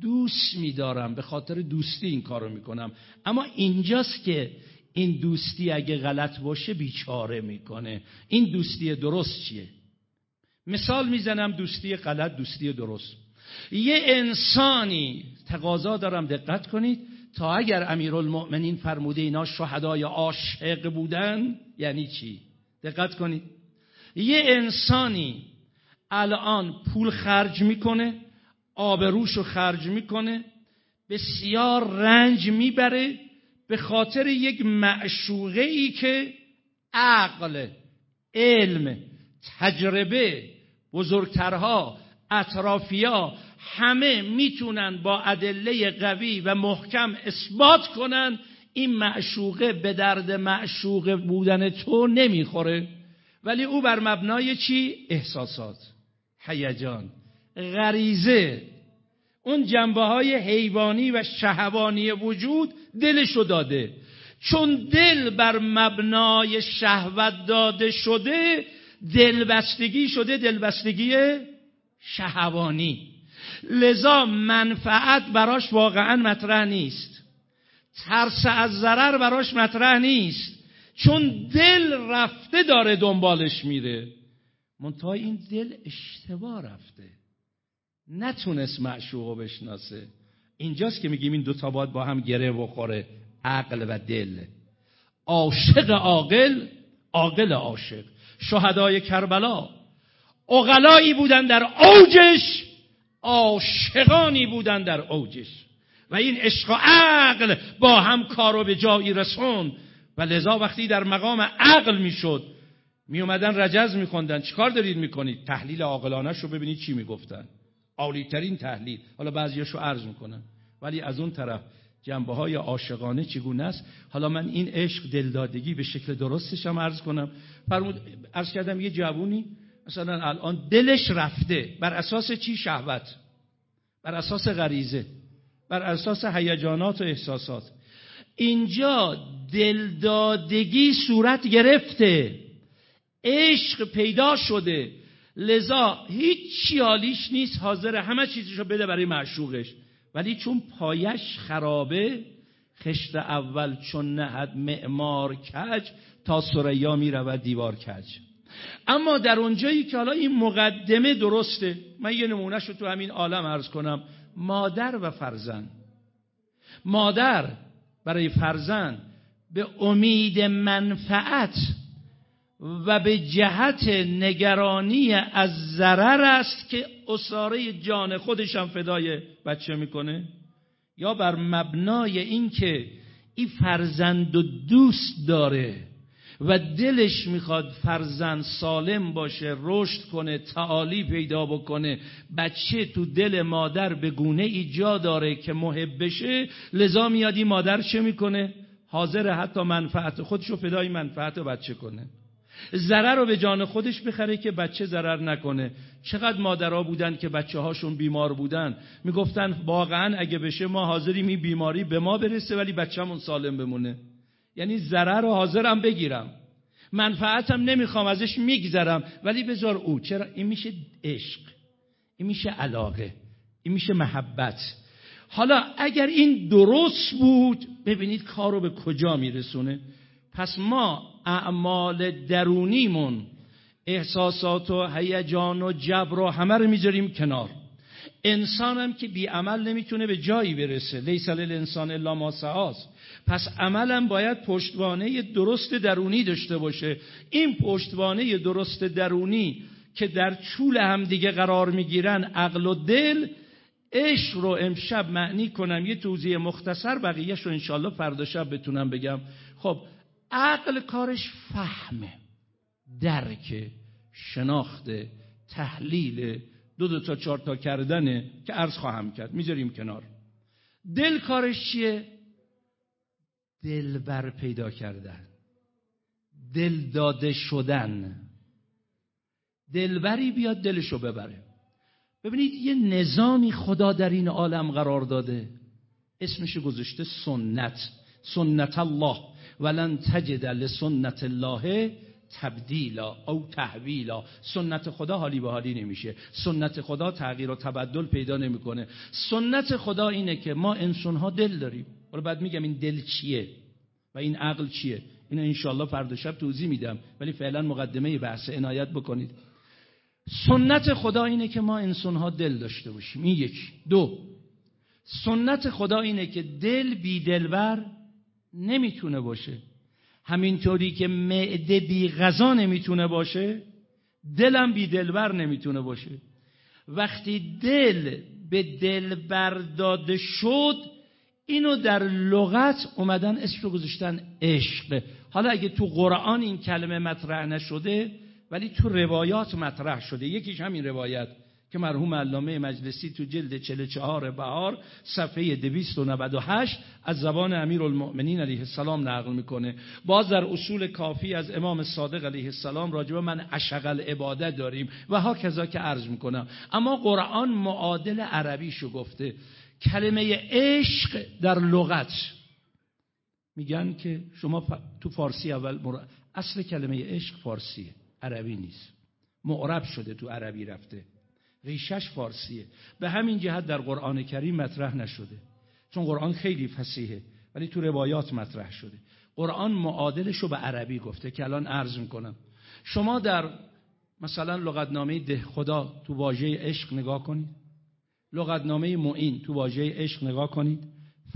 دوست میدارم به خاطر دوستی این کارو می‌کنم. اما اینجاست که این دوستی اگه غلط باشه بیچاره می‌کنه. این دوستی درست چیه؟ مثال می‌زنم دوستی غلط دوستی درست. یه انسانی تقاضا دارم دقت کنید تا اگر امیرالمؤمنین فرموده اینا شهدای عاشق بودن یعنی چی؟ دقت کنید. یه انسانی الان پول خرج می‌کنه آبروش رو خرج می‌کنه بسیار رنج می‌بره به خاطر یک معشوقه ای که عقل علم تجربه بزرگترها اطرافیا همه می‌تونن با ادله قوی و محکم اثبات کنن این معشوقه به درد معشوقه بودن تو نمی‌خوره. ولی او بر مبنای چی؟ احساسات. هیجان. غریزه. اون جنبه های حیوانی و شهوانی وجود دلشو داده. چون دل بر مبنای شهوت داده شده دلبستگی شده دلبستگی شهوانی. لذا منفعت براش واقعا مطرح نیست. ترس از ضرر براش مطرح نیست. چون دل رفته داره دنبالش میره. منتها این دل اشتباه رفته. نتونست معشوق بشناسه. اینجاست که میگیم این دوتا باید با هم گره بخوره. عقل و دل. عاشق عاقل عاقل عاشق. شهدای کربلا. اغلایی بودن در اوجش عاشقانی بودن در اوجش. و این عشق و عقل با هم کارو به جایی رسون. و لذا وقتی در مقام عقل می‌شد می اومدن رجز میخوندن. چیکار دارید می‌کنید؟ تحلیل عاقلانه رو ببینید چی می‌گفتن. عالی ترین تحلیل. حالا بعضیاشو عرض می‌کنم. ولی از اون طرف جنبه های عاشقانه چگونه است؟ حالا من این عشق دلدادگی به شکل درستش هم عرض کنم. فرمود عرض کردم یه جوونی مثلا الان دلش رفته. بر اساس چی شهوت؟ بر اساس غریزه. بر اساس هیجانات و احساسات. اینجا دلدادگی صورت گرفته. عشق پیدا شده. لذا هیچ چیالیش نیست حاضر همه چیزشو بده برای معشوقش. ولی چون پایش خرابه خشت اول چون نهد معمار کج تا سریا می رود دیوار کج. اما در اونجایی که حالا این مقدمه درسته من یه نمونهش رو تو همین عالم عرض کنم. مادر و فرزند. مادر برای فرزند به امید منفعت و به جهت نگرانی از ضرر است که اساره جان خودش هم فدای بچه می‌کنه. یا بر مبنای اینکه این فرزند و دوست داره و دلش می‌خواد فرزند سالم باشه رشد کنه تعالی پیدا بکنه بچه تو دل مادر به گونه ای جا داره که محب بشه لذا میاد مادر چه می‌کنه؟ حاضر حتی منفعت خودشو فدای منفعت بچه کنه. ضرر رو به جان خودش بخره که بچه ضرر نکنه. چقدر مادرها بودن که بچه هاشون بیمار بودن. می‌گفتن واقعا اگه بشه ما حاضریم این بیماری به ما برسه ولی بچه‌مون سالم بمونه. یعنی ضرر رو حاضرم بگیرم. منفعتم نمی‌خوام ازش میگذرم. ولی بذار او چرا؟ این میشه عشق. این میشه علاقه. این میشه محبت. حالا اگر این درست بود ببینید کار رو به کجا میرسونه. پس ما اعمال درونیمون احساسات و هیجان و جبر و همه رو می‌ذاریم کنار. انسانم که بی عمل نمی‌تونه به جایی برسه. لیس الانسان الا ما سعاست. پس عملم باید پشتوانه درست درونی داشته باشه. این پشتوانه درست درونی که در چول هم دیگه قرار می‌گیرن عقل و دل عشق رو امشب معنی کنم. یه توضیح مختصر بقیهش رو انشالله فردا شب بتونم بگم. خب عقل کارش فهمه. درک شناخت تحلیل دو دو تا چهار تا کردنه که عرض خواهم کرد. می‌ذاریم کنار. دل کارش چیه؟ دلبر پیدا کردن. دل داده شدن. دلبری بیاد دلشو ببره. ببینید یه نظامی خدا در این عالم قرار داده. اسمش گذاشته سنت. سنت الله. ولن تجد لسنت الله تبدیلا او تحویلا. سنت خدا حالی به حالی نمیشه. سنت خدا تغییر و تبدل پیدا نمی‌کنه. سنت خدا اینه که ما انسان ها دل داریم. حالا بعد میگم این دل چیه و این عقل چیه؟ اینو انشالله فردا شب توضیح میدم. ولی فعلا مقدمه بحث عنایت بکنید. سنت خدا اینه که ما انسان ها دل داشته باشیم. این یک دو. سنت خدا اینه که دل بی دلبر نمی‌تونه باشه. همینطوری که معده بی غذا نمی‌تونه باشه دلم بی دلبر نمی‌تونه باشه. وقتی دل به دل برداده شد اینو در لغت اومدن اسم رو گذاشتن عشق. حالا اگه تو قرآن این کلمه مطرح نشده ولی تو روایات مطرح شده. یکیش همین روایت. که مرحوم علامه مجلسی تو جلد 44 بهار صفحه 298 از زبان امیر المؤمنین علیه السلام نقل می‌کنه. باز در اصول کافی از امام صادق علیه السلام راجبه من اشغل عبادت داریم و ها کذا که عرض می‌کنم. اما قرآن معادل عربیشو گفته. کلمه عشق در لغت. میگن که شما تو فارسی اول اصل کلمه عشق فارسیه. عربی نیست. معرب شده تو عربی رفته. ریشش فارسیه. به همین جهت در قرآن کریم مطرح نشده. چون قرآن خیلی فسیحه ولی تو روایات مطرح شده. قرآن معادلش رو به عربی گفته که الان عرض می‌کنم. شما در مثلا لغتنامه ده خدا تو واژه عشق نگاه کنید. لغتنامه معین تو واژه عشق نگاه کنید.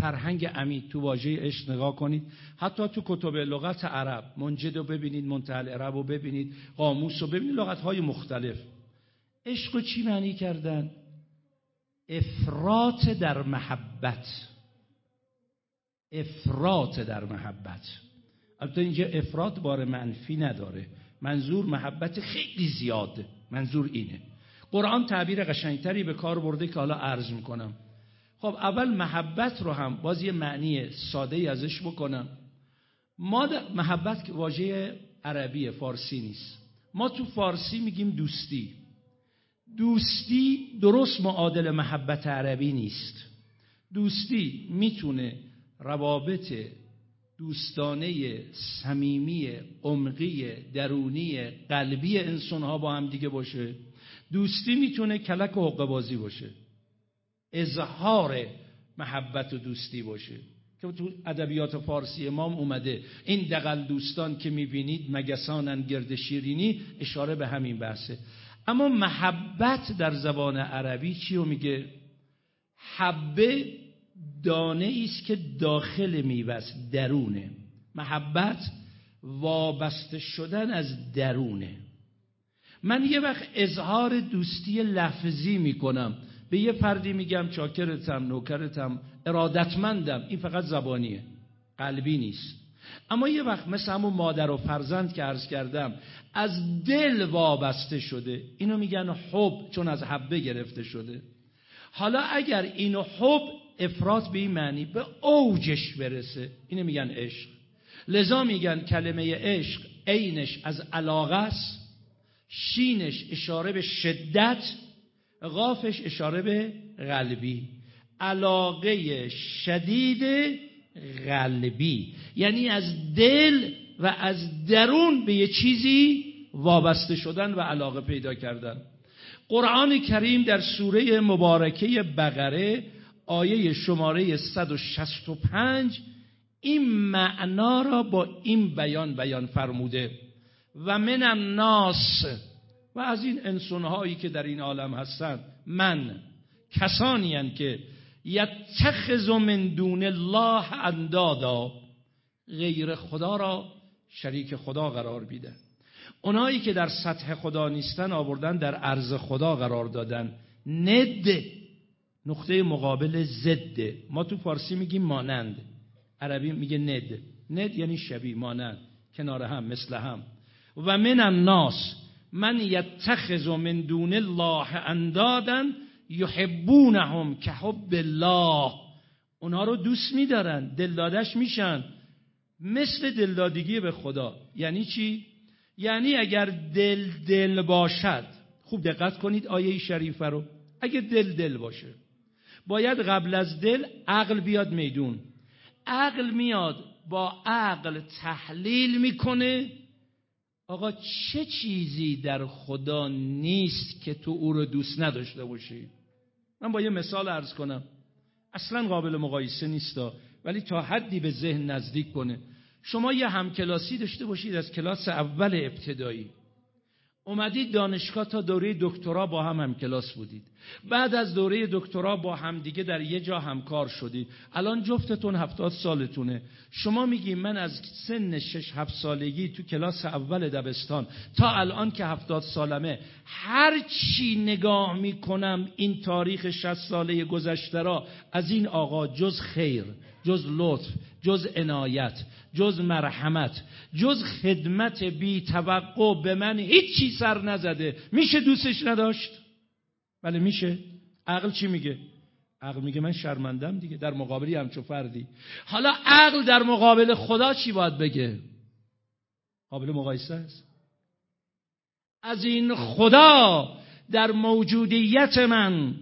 فرهنگ امید تو واژه عشق نگاه کنید. حتی تو کتب لغت عرب منجد رو ببینید منتهل عرب رو ببینید قاموس رو ببینید لغت های مختلف. عشق چی معنی کردن؟ افراط در محبت. افراط در محبت. البته اینجا افراط بار منفی نداره. منظور محبت خیلی زیاده منظور اینه. قرآن تعبیر قشنگتری به کار برده که حالا عرض می‌کنم. خب اول محبت رو هم باز یه معنی ساده ای ازش بکنم. ما محبت که واژه عربی فارسی نیست. ما تو فارسی میگیم دوستی. دوستی درست معادل محبت عربی نیست. دوستی می‌تونه روابط دوستانه صمیمی عمقی درونی قلبی انسان ها با هم دیگه باشه. دوستی می‌تونه کلک و حقه بازی باشه. اظهار محبت و دوستی باشه. که تو ادبیات فارسی امام اومده این دقل دوستان که می‌بینید مگسانن گرد شیرینی اشاره به همین بحثه. اما محبت در زبان عربی چی رو میگه؟ حبه دانه است که داخل میوست درونه. محبت وابسته شدن از درونه. من یه وقت اظهار دوستی لفظی می‌کنم. به یه فردی میگم چاکرتم نوکرتم ارادتمندم. این فقط زبانیه. قلبی نیست. اما یه وقت مثل همون مادر و فرزند که عرض کردم از دل وابسته شده. اینو میگن حب چون از حبه گرفته شده. حالا اگر اینو حب افراد به این معنی به اوجش برسه اینو میگن عشق. لذا میگن کلمه عشق عینش از علاقه است شینش اشاره به شدت غافش اشاره به قلبی. علاقه شدید قلبی یعنی از دل و از درون به یه چیزی وابسته شدن و علاقه پیدا کردن. قرآن کریم در سوره مبارکه بقره آیه شماره 165 این معنا را با این بیان بیان فرموده. و من الناس و از این انسانهایی که در این عالم هستند من کسانی که یتخذ من دون الله اندادا. غیر خدا را شریک خدا قرار بیده. اونایی که در سطح خدا نیستن آوردن در عرض خدا قرار دادن. ند. نقطه مقابل زد ما تو فارسی میگیم مانند. عربی میگه ند. ند یعنی شبیه مانند. کنار هم مثل هم. و من الناس. من یتخذ من دون الله اندادن یحبونهم که حب الله. اونها رو دوست میدارن دلدادش میشن. مثل دلدادگی به خدا. یعنی چی؟ یعنی اگر دل دل باشد خوب دقت کنید آیه شریفه رو. اگه دل دل باشه. باید قبل از دل عقل بیاد میدون. عقل میاد با عقل تحلیل می‌کنه. آقا چه چیزی در خدا نیست که تو او رو دوست نداشته باشی؟ من با یه مثال ارز کنم. اصلا قابل مقایسه نیستا ولی تا حدی به ذهن نزدیک کنه. شما یه همکلاسی داشته باشید از کلاس اول ابتدایی. اومدید دانشگاه تا دوره دکترا با هم هم کلاس بودید. بعد از دوره دکترا با هم دیگه در یه جا همکار شدید. الان جفتتون هفتاد سالتونه. شما میگی من از سن شش هفت سالگی تو کلاس اول دبستان تا الان که هفتاد سالمه هر چی نگاه می‌کنم این تاریخ شست ساله گذشته را از این آقا جز خیر. جز لطف جز عنایت جز مرحمت جز خدمت بی توقع به من هیچی سر نزده. میشه دوستش نداشت؟ بله میشه. عقل چی میگه؟ عقل میگه من شرمندم دیگه. در مقابلی همچو فردی. حالا عقل در مقابل خدا چی باید بگه؟ قابل مقایسه است. از این خدا در موجودیت من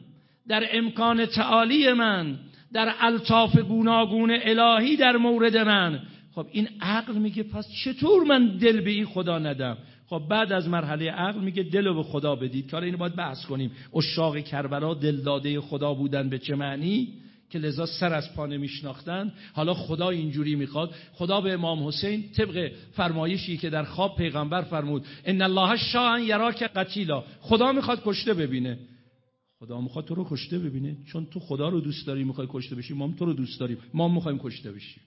در امکان تعالی من در الطاف گوناگون الهی در مورد من. خب این عقل میگه پس چطور من دل به این خدا ندم؟ خب بعد از مرحله عقل میگه دل رو به خدا بدید. که اینو باید بحث کنیم. اشاق کربلا دلداده خدا بودن به چه معنی؟ که لذا سر از پا نمیشناختن. حالا خدا اینجوری می‌خواد. خدا به امام حسین طبق فرمایشی که در خواب پیغمبر فرمود ان الله شاء یراک قتیلا. خدا می‌خواد کشته ببینه. خدا می‌خواد تو رو کشته ببینه. چون تو خدا رو دوست داری می‌خوای کشته بشی ما هم تو رو دوست داریم. ما هم می‌خوایم کشته بشیم.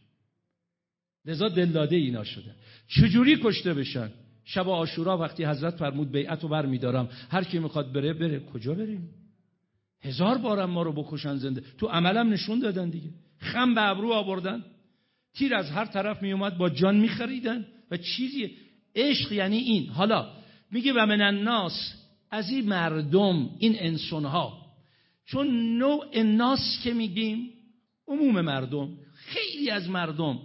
لذا دلداده اینا شده. چجوری کشته بشن؟ شب آشورا وقتی حضرت فرمود بیعت رو بر میدارم. هر کی می‌خواد بره بره. کجا بریم؟ هزار بارم ما رو بکشن زنده. تو عملم نشون دادن دیگه. خم به ابرو آوردن. تیر از هر طرف میومد با جان میخریدن. و چیزی عشق یعنی این. حالا میگه و من الناس از این مردم این انسان ها چون نوع الناس که میگیم عموم مردم خیلی از مردم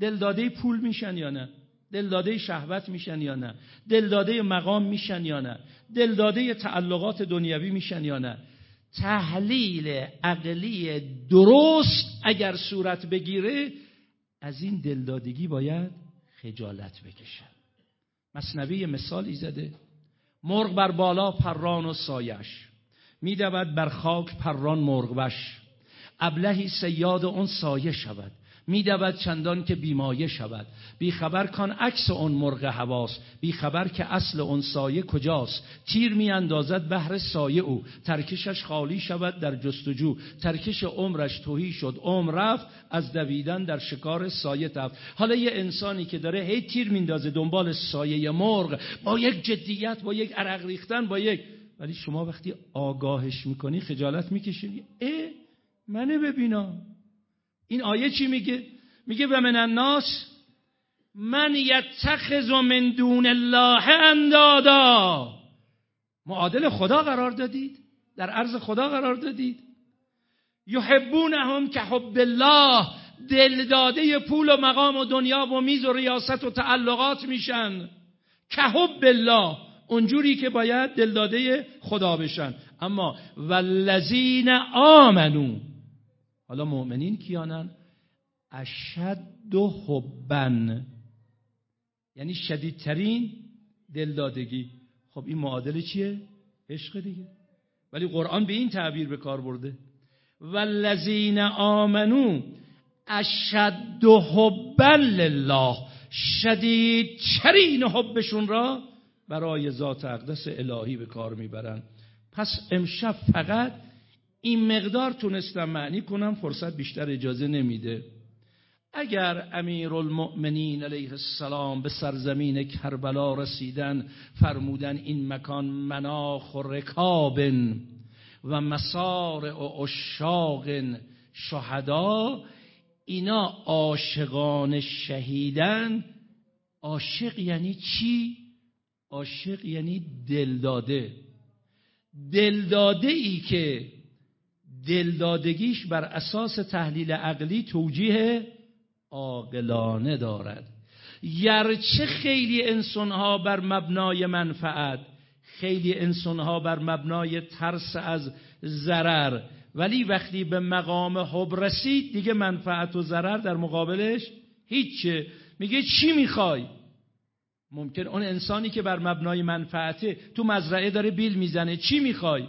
دلداده پول میشن یا نه؟ دلداده شهوت میشن یا نه؟ دلداده مقام میشن یا نه؟ دلداده تعلقات دنیوی میشن یا نه؟ تحلیل عقلی درست اگر صورت بگیره از این دلدادگی باید خجالت بکشن. مصنوی مثالی زده. مرغ بر بالا پران و سایش. میدود بر خاک پران مرغ بش ابلهی سیاد اون سایه شود. میدود چندان که بیمایه شود. بیخبر کان عکس اون مرغ بی بیخبر که اصل اون سایه کجاست. تیر میاندازد بهر سایه او. ترکشش خالی شود در جستجو. ترکش عمرش توهی شد. عمر رفت از دویدن در شکار سایه تفت. حالا یه انسانی که داره هی تیر میندازه دنبال سایه مرغ. با یک جدیت با یک عرق ریختن با یک ولی شما وقتی آگاهش می‌کنی خجالت می‌کشی. اه منه ببینم. این آیه چی میگه؟ میگه و من الناس من یتخذ من دون الله اندادا. معادل خدا قرار دادید در عرض خدا قرار دادید. یحبونهم که حب الله دلداده پول و مقام و دنیا و میز و ریاست و تعلقات میشن. که حب الله اونجوری که باید دلداده خدا بشن. اما والذین آمنو حالا مؤمنین کیانن؟ اشد و حبن. یعنی شدیدترین دلدادگی. خب این معادل چیه؟ عشق دیگه. ولی قرآن به این تعبیر به کار برده. والذین آمنو اشد و حبن لله. شدیدترین حبشون را برای ذات اقدس الهی به کار می‌برن. پس امشب فقط این مقدار تونستم معنی کنم فرصت بیشتر اجازه نمیده. اگر امیر المؤمنین علیه السلام به سرزمین کربلا رسیدن فرمودن این مکان مناخ و رکاب و مسار و اشاق شهدا اینا عاشقان شهیدن. عاشق یعنی چی؟ عاشق یعنی دلداده. دلداده ای که دلدادگیش بر اساس تحلیل عقلی توجیه عاقلانه دارد. گرچه خیلی انسانها بر مبنای منفعت خیلی انسانها بر مبنای ترس از ضرر. ولی وقتی به مقام حب رسید دیگه منفعت و ضرر در مقابلش هیچه. میگه چی می‌خوای؟ ممکن اون انسانی که بر مبنای منفعته تو مزرعه داره بیل می‌زنه. چی می‌خوای؟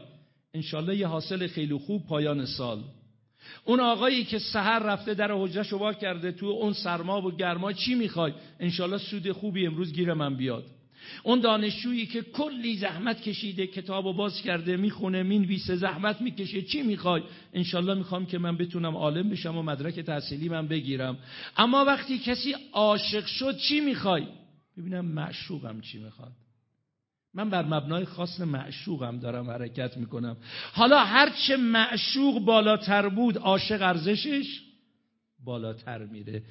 انشالله یه حاصل خیلی خوب پایان سال. اون آقایی که سهر رفته در حجره شوا کرده تو اون سرما و گرما چی می‌خوای؟ انشالله سود خوبی امروز گیر من بیاد. اون دانشجویی که کلی زحمت کشیده کتاب و باز کرده می‌خونه می‌نویسه زحمت می‌کشه چی می‌خوای؟ انشالله می‌خوام که من بتونم عالم بشم و مدرک تحصیلی من بگیرم. اما وقتی کسی عاشق شد چی می‌خوای؟ ببینم معشوقم چی می‌خواد. من بر مبنای خاص معشوقم دارم حرکت می‌کنم. حالا هرچه معشوق بالاتر بود عاشق ارزشش بالاتر میره.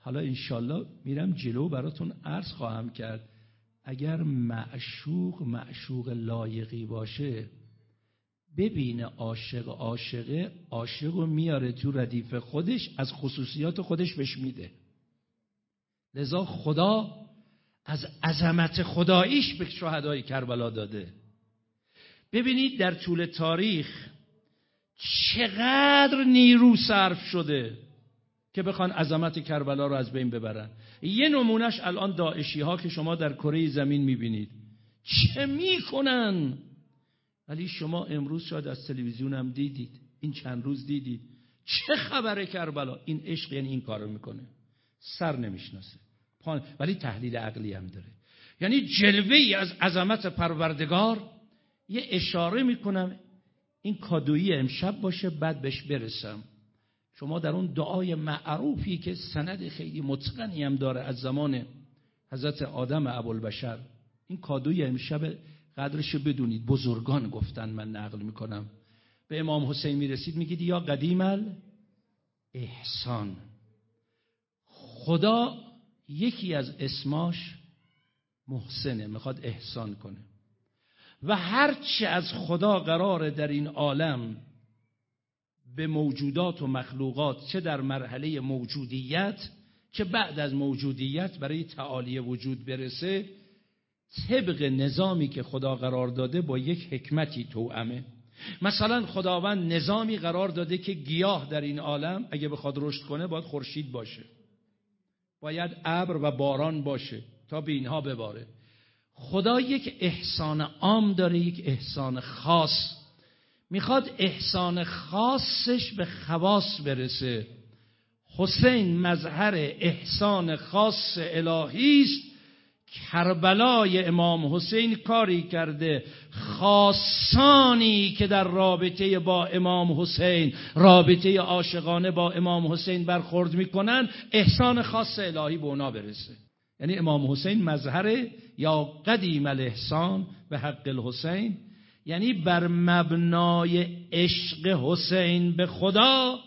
حالا انشالله میرم جلو براتون عرض خواهم کرد. اگر معشوق معشوق لایقی باشه ببینه عاشق عاشقه عاشق رو میاره تو ردیف خودش از خصوصیات خودش بهش میده. لذا خدا از عظمت خداییش به شهدای کربلا داده. ببینید در طول تاریخ چقدر نیرو صرف شده که بخوان عظمت کربلا رو از بین ببرن. یه نمونهش الان داعشی ها که شما در کره زمین می‌بینید. چه می‌کنن؟ ولی شما امروز شاید از تلویزیون هم دیدید. این چند روز دیدید. چه خبره کربلا؟ این عشق یعنی این کارو می‌کنه. سر نمی‌شناسه. ولی تحلیل عقلی هم داره. یعنی جلوه ای از عظمت پروردگار یه اشاره می‌کنم این کادویی امشب باشه بعد بهش برسم. شما در اون دعای معروفی که سند خیلی متقنی هم داره از زمان حضرت آدم ابوالبشر این کادوی امشب قدرش بدونید. بزرگان گفتن من نقل می‌کنم. به امام حسین می‌رسید میگید یا قدیم احسان. خدا یکی از اسماش محسنه می‌خواد احسان کنه. و هرچه از خدا قراره در این عالم به موجودات و مخلوقات چه در مرحله موجودیت چه بعد از موجودیت برای تعالی وجود برسه طبق نظامی که خدا قرار داده با یک حکمتی توامه مثلا خداوند نظامی قرار داده که گیاه در این عالم اگه بخواد رشد کنه باید خورشید باشه. باید ابر و باران باشه تا به اینها بباره. خدا یک احسان عام داره یک احسان خاص. می‌خواد احسان خاصش به خواص برسه. حسین مظهر احسان خاص الهی است. کربلای امام حسین کاری کرده. خاصانی که در رابطه با امام حسین رابطه عاشقانه با امام حسین برخورد می‌کنن احسان خاص الهی به اونا برسه. یعنی امام حسین مظهر یا قدیم الاحسان به حق الحسین یعنی بر مبنای عشق حسین به خدا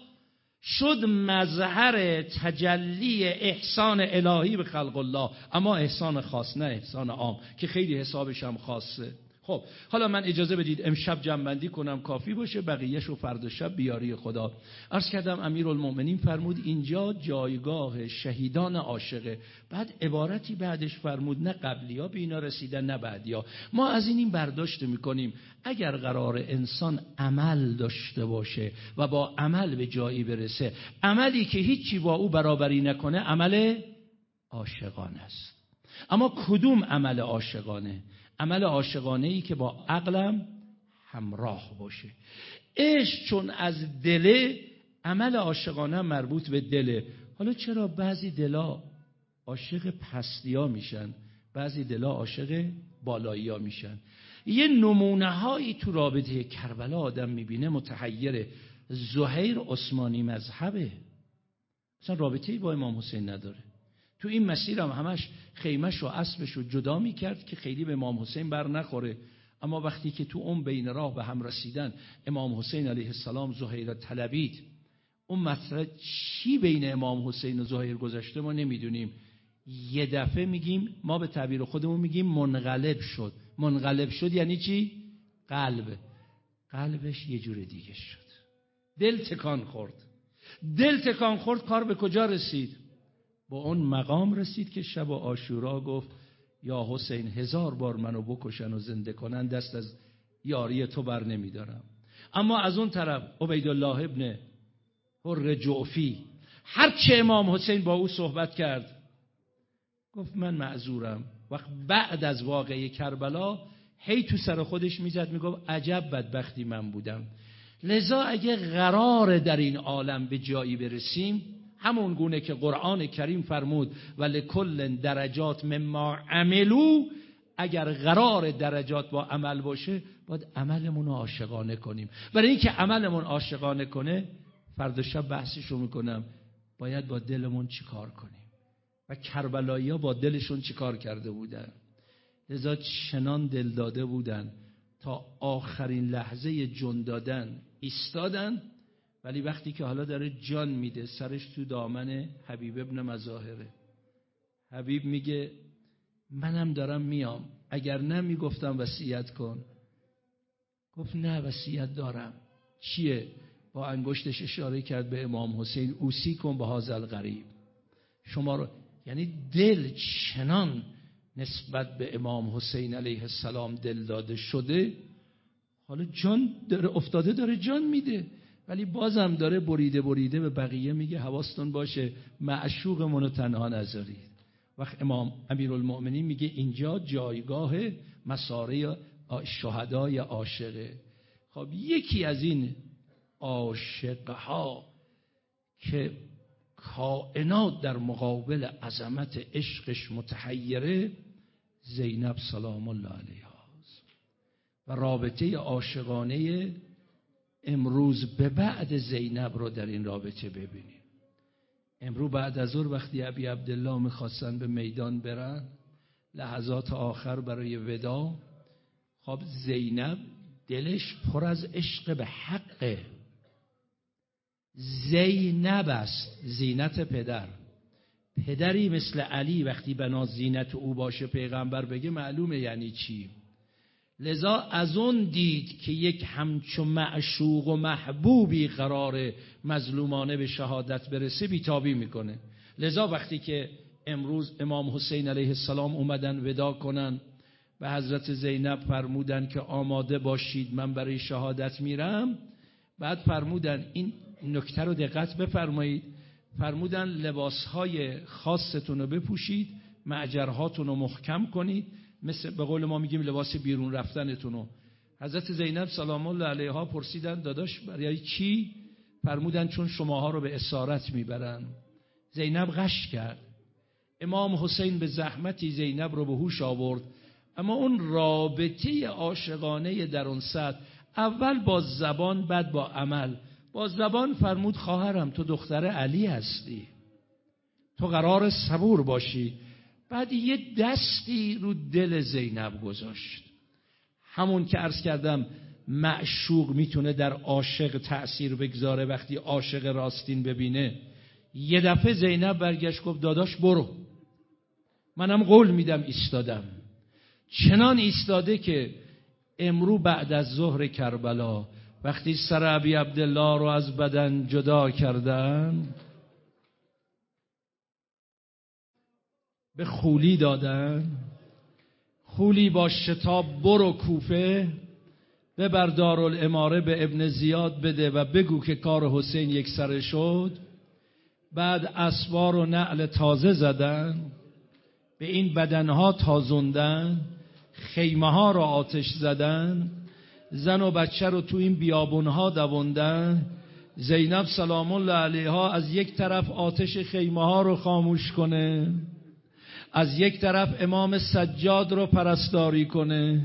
شد مظهر تجلی احسان الهی به خلق الله. اما احسان خاص نه احسان عام که خیلی حسابش هم خاصه. خب حالا من اجازه بدید امشب جنبندی کنم کافی باشه بقیهش و فردا شب بیاری خدا. عرض کردم امیر المؤمنین فرمود اینجا جایگاه شهیدان عاشقه. بعد عبارتی بعدش فرمود نه قبلی ها به اینا رسیدن نه بعدی ما از این این برداشت می‌کنیم. اگر قرار انسان عمل داشته باشه و با عمل به جایی برسه عملی که هیچی با او برابری نکنه عمل عاشقانه است. اما کدوم عمل عاشقانه؟ عمل عاشقانه ای که با عقلم همراه باشه. عشق چون از دله عمل عاشقانه مربوط به دله. حالا چرا بعضی دلا عاشق پستیا میشن؟ بعضی دلا عاشق بالایی ها میشن. یه نمونه هایی تو رابطه کربلا آدم می‌بینه متحیره. زهیر عثمانی مذهبه. مثلا رابطه ای با امام حسین نداره. تو این مسیر هم همش خیمش و اسبش رو جدا می‌کرد که خیلی به امام حسین بر نخوره. اما وقتی که تو اون بین راه به هم رسیدن امام حسین علیه السلام زهیر طلبید. اون مسئله چی بین امام حسین و زهیر گذشته ما نمی‌دونیم. یه دفعه میگیم ما به تعبیر خودمون میگیم منقلب شد. منقلب شد یعنی چی؟ قلب. قلبش یه جور دیگه شد. دل تکان خورد. دل تکان خورد کار به کجا رسید؟ با اون مقام رسید که شب و آشورا گفت یا حسین هزار بار منو بکشن و زنده کنن دست از یاری تو بر نمیدارم. اما از اون طرف عبیدالله ابن حر جعفی هرچه امام حسین با او صحبت کرد گفت من معذورم. وقت بعد از واقعه کربلا هی تو سر خودش می‌زد می‌گفت عجب بدبختی من بودم. لذا اگه قرار در این عالم به جایی برسیم همون گونه که قرآن کریم فرمود و لکل درجات مما عملو اگر قرار درجات با عمل باشه باید عملمون رو عاشقانه کنیم. برای اینکه عملمون عاشقانه کنه فردا شب بحثش رو می‌کنم. باید با دلمون چیکار کنیم؟ و کربلایی ها با دلشون چیکار کرده بودن؟ لذا چنان دل داده بودن تا آخرین لحظه جن دادن ایستادن ولی وقتی که حالا داره جان میده سرش تو دامن حبیب ابن مظاهره. حبیب میگه منم دارم میام اگر نه می‌گفتم وصیت کن. گفت نه وصیت دارم. چیه؟ با انگشتش اشاره کرد به امام حسین اوسی کن به حاضر غریب شما رو یعنی دل چنان نسبت به امام حسین علیه السلام دل داده شده حالا جان داره افتاده داره جان میده. ولی بازم داره بریده بریده به بقیه میگه حواستون باشه معشوقمونو تنها نذارید. وقت امام امیرالمؤمنین میگه اینجا جایگاه مساره شهدای عاشقه. خب یکی از این عاشقها که کائنات در مقابل عظمت عشقش متحیره زینب سلام الله علیها و رابطه عاشقانه امروز به بعد زینب رو در این رابطه ببینیم. امروز بعد از اون وقتی ابی عبدالله می‌خواستن به میدان برن لحظات آخر برای ودا خب زینب دلش پر از عشق به حقه زینب است زینت پدر. پدری مثل علی وقتی بنا زینت او باشه پیغمبر بگه معلومه یعنی چی؟ لذا از اون دید که یک همچو معشوق و محبوبی قرار مظلومانه به شهادت برسه بیتابی می‌کنه. لذا وقتی که امروز امام حسین علیه السلام اومدن ودا کنن به حضرت زینب فرمودن که آماده باشید من برای شهادت میرم بعد فرمودن این نکته رو دقت بفرمایید. فرمودن لباسهای خاصتون رو بپوشید معجرهاتون رو محکم کنید. مثل به قول ما میگیم لباس بیرون رفتنتون رو حضرت زینب سلام الله علیها پرسیدن داداش برای چی فرمودن چون شماها رو به اسارت می‌برن؟ زینب غش کرد. امام حسین به زحمتی زینب رو به هوش آورد. اما اون رابطه عاشقانه در اون سطح اول با زبان بعد با عمل. با زبان فرمود خواهرم تو دختر علی هستی. تو قرار صبور باشی. بعد یه دستی رو دل زینب گذاشت. همون که عرض کردم معشوق می‌تونه در عاشق تأثیر بگذاره وقتی عاشق راستین ببینه. یه دفعه زینب برگشت گفت داداش برو. منم قول میدم ایستادم. چنان ایستاده که امرو بعد از ظهر کربلا وقتی سر عبی عبدالله رو از بدن جدا کردن به خولی دادن. خولی با شتاب برو کوفه ببر دارالاماره به ابن زیاد بده و بگو که کار حسین یک سره شد. بعد اسوار و نعل تازه زدن به این بدنها تازوندن خیمه ها را آتش زدن زن و بچه رو تو این بیابونها دووندن زینب سلام الله علیها از یک طرف آتش خیمه ها رو خاموش کنه. از یک طرف امام سجاد رو پرستاری کنه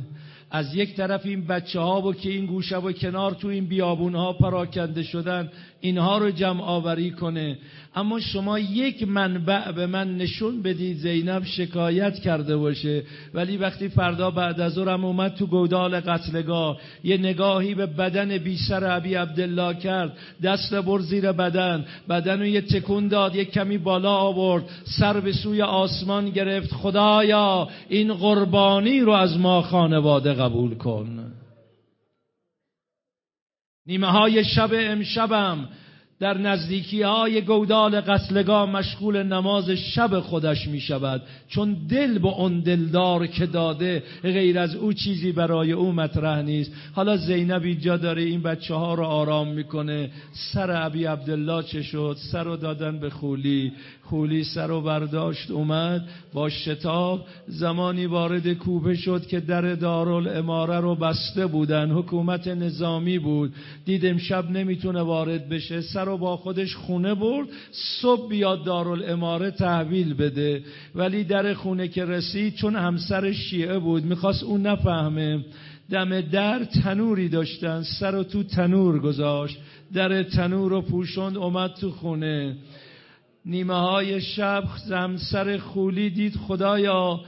از یک طرف این بچه ها و که این گوشه و کنار تو این بیابون ها پراکنده شدن اینها رو جمع آوری کنه. اما شما یک منبع به من نشون بدید زینب شکایت کرده باشه. ولی وقتی فردا بعد از اورم اومد تو گودال قتلگاه یه نگاهی به بدن بیشتر عبی عبدالله کرد. دست بر زیر بدن بدن رو یه تکون داد یه کمی بالا آورد سر به سوی آسمان گرفت. خدایا این قربانی رو از ما خانواده قبول کن. نیمه های شب امشبم در نزدیکی های گودال قتلگاه مشغول نماز شب خودش می شود چون دل به اون دلدار که داده غیر از او چیزی برای او مطرح نیست. حالا زینب اینجا داره این بچه ها رو آرام می‌کنه. سر عبی عبدالله چه شد؟ سر رو دادن به خولی. خولی سر و برداشت اومد با شتاب زمانی وارد کوبه شد که در دارال اماره رو بسته بودن حکومت نظامی بود. دید امشب نمی‌تونه وارد بشه سر رو با خودش خونه برد صبح بیاد دارالاماره تحویل بده. ولی در خونه که رسید چون همسر شیعه بود می‌خواست اون نفهمه. دم در تنوری داشتن سر رو تو تنور گذاشت. در تنور رو پوشند اومد تو خونه. نیمه های شب سر خولی دید خدایا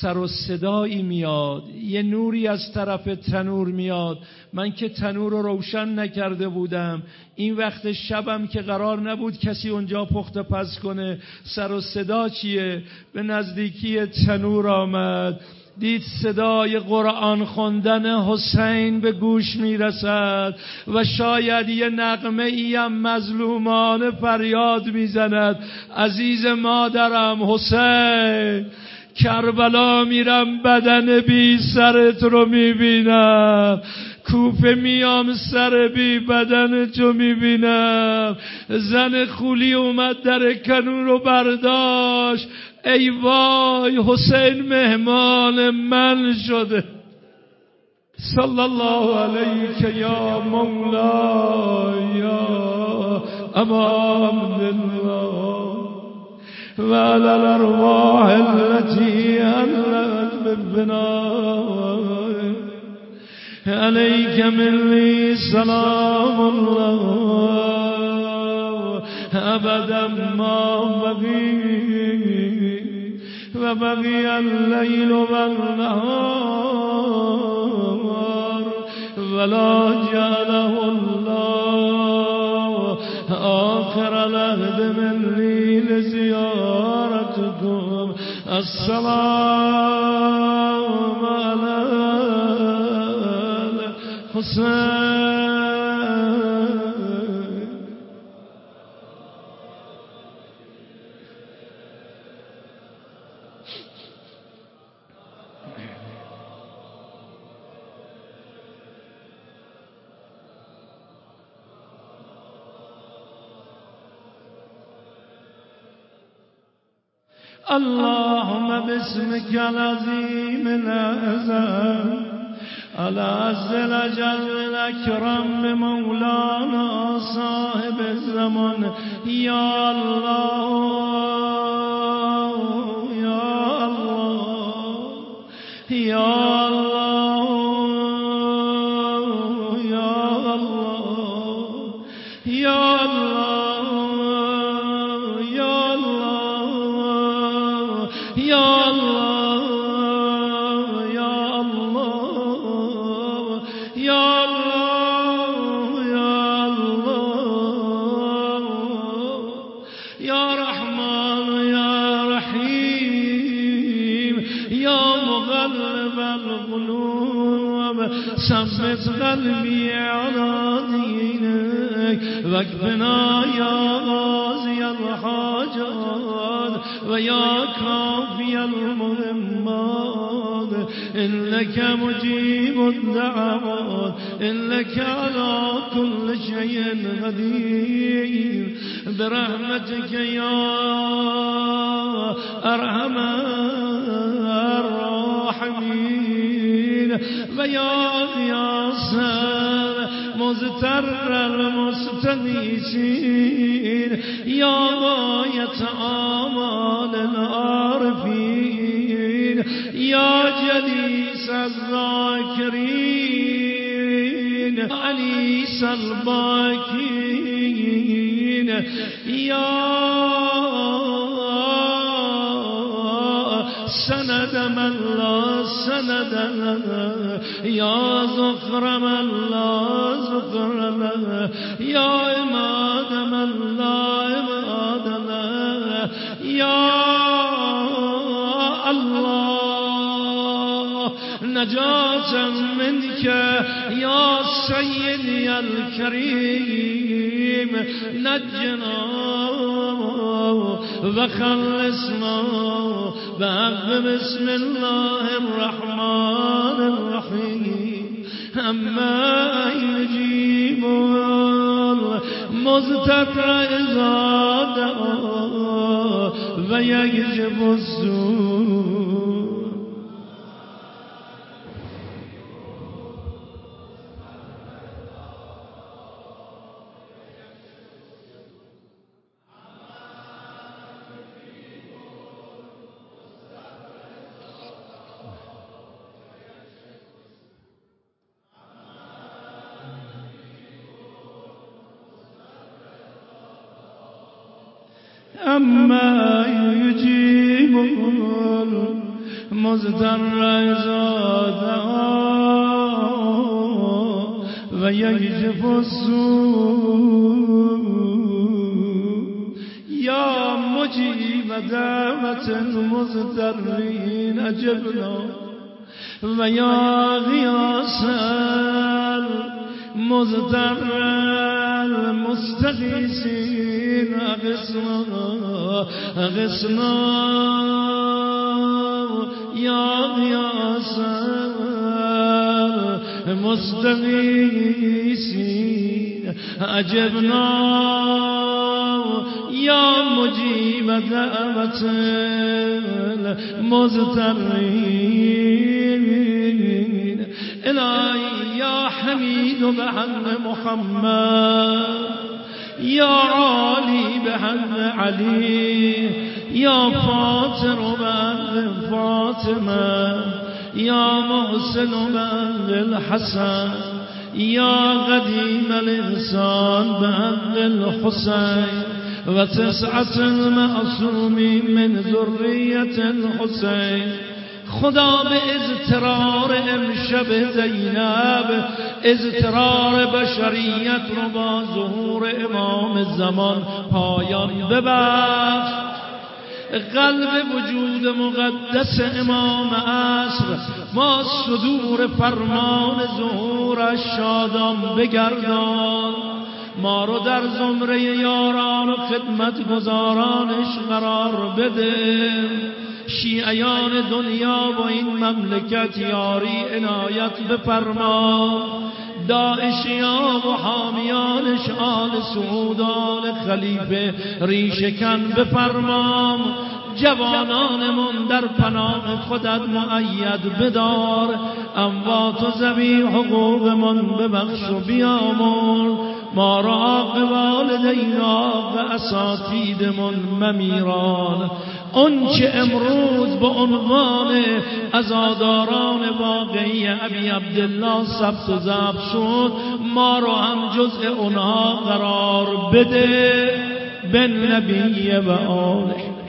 سر و صدایی میاد. یه نوری از طرف تنور میاد. من که تنور رو روشن نکرده بودم. این وقت شبم که قرار نبود کسی اونجا پخت پس کنه. سر و صدا چیه؟ به نزدیکی تنور آمد. دید صدای قرآن خوندن حسین به گوش می‌رسد و شاید یه نقمه ای هم مظلومان فریاد می‌زند. عزیز مادرم حسین کربلا میرم بدن بی سرت رو می‌بینم. کوفه میام سر بی بدن تو می‌بینم. زن خولی اومد در کنون رو برداشت. ای وای حسین مهمان من شده. صلی الله علیک یا مولا یا امام الله وعلى الارواح التي هلت بالبناء عليك مني سلام الله. أبدا ما بقي وبقي الليل والنهار. ولا جعله الله. آخر العهد مني لزيارتكم السلام على اللهم باسمك العظيم الأعزام على عز الأجل الأكرم بمولانا صاحب الزمن يا الله يا الله يا الله واكفنا يا غازي الحاجات ويا كافي المهمات إنك مجيب الدعوات إنك على كل شيء قدير برحمتك يا أرحم الراحمين ويا ياسر مزتر المستنیسین یا غایت آمال العارفین. یا جلیس الذاکرین. علی الباکین. یا سند من لا سند لنا يا زفر من لا زفر له يا إمادم الله نجاة منك يا سيدي الكريم. نجنا وخلصنا بحق بسم الله الرحمن الرحيم. أما يجيب المضطر إذا دعا ويكشف السوء عما يجيب المزدر إذا دعاه ويجف السوء يا مجيب دعوة المزدرين أجبنا ويا غياس المزدرين المزدر المستغیثین اغسنا اغسنا یا غیاس المستغیثین عجبنا یا مجیب دعوت إلهي يا حميد بهن محمد يا علي بهن علي يا فاطر بهن فاطمة يا محسن بهن الحسن يا قديم الإنسان بهن الحسين وتسعة المعصومين من ذرية الحسين. خدا به اضطرار امشب زینب اضطرار بشریت رو با ظهور امام زمان پایان ببخش. قلب وجود مقدس امام عصر ما صدور فرمان ظهورش شادان بگردان. ما رو در زمره یاران و خدمت گزارانش قرار بده. شیعیان دنیا و این مملکت یاری عنایت بفرما. داعشیان و حامیانش آل سعودان خلیفه ریشکن بفرما. جوانانمون در پناه خودت معید بدار. اموات و زبی حقوقمون ببخش و بیامون ما را والدینا و اساتیدمون ممیران. چه امروز به عنوان ازاداران واقعی ابی عبدالله ثبت و ضبط شد ما را هم جزء اونها قرار بده. به نبی و آله.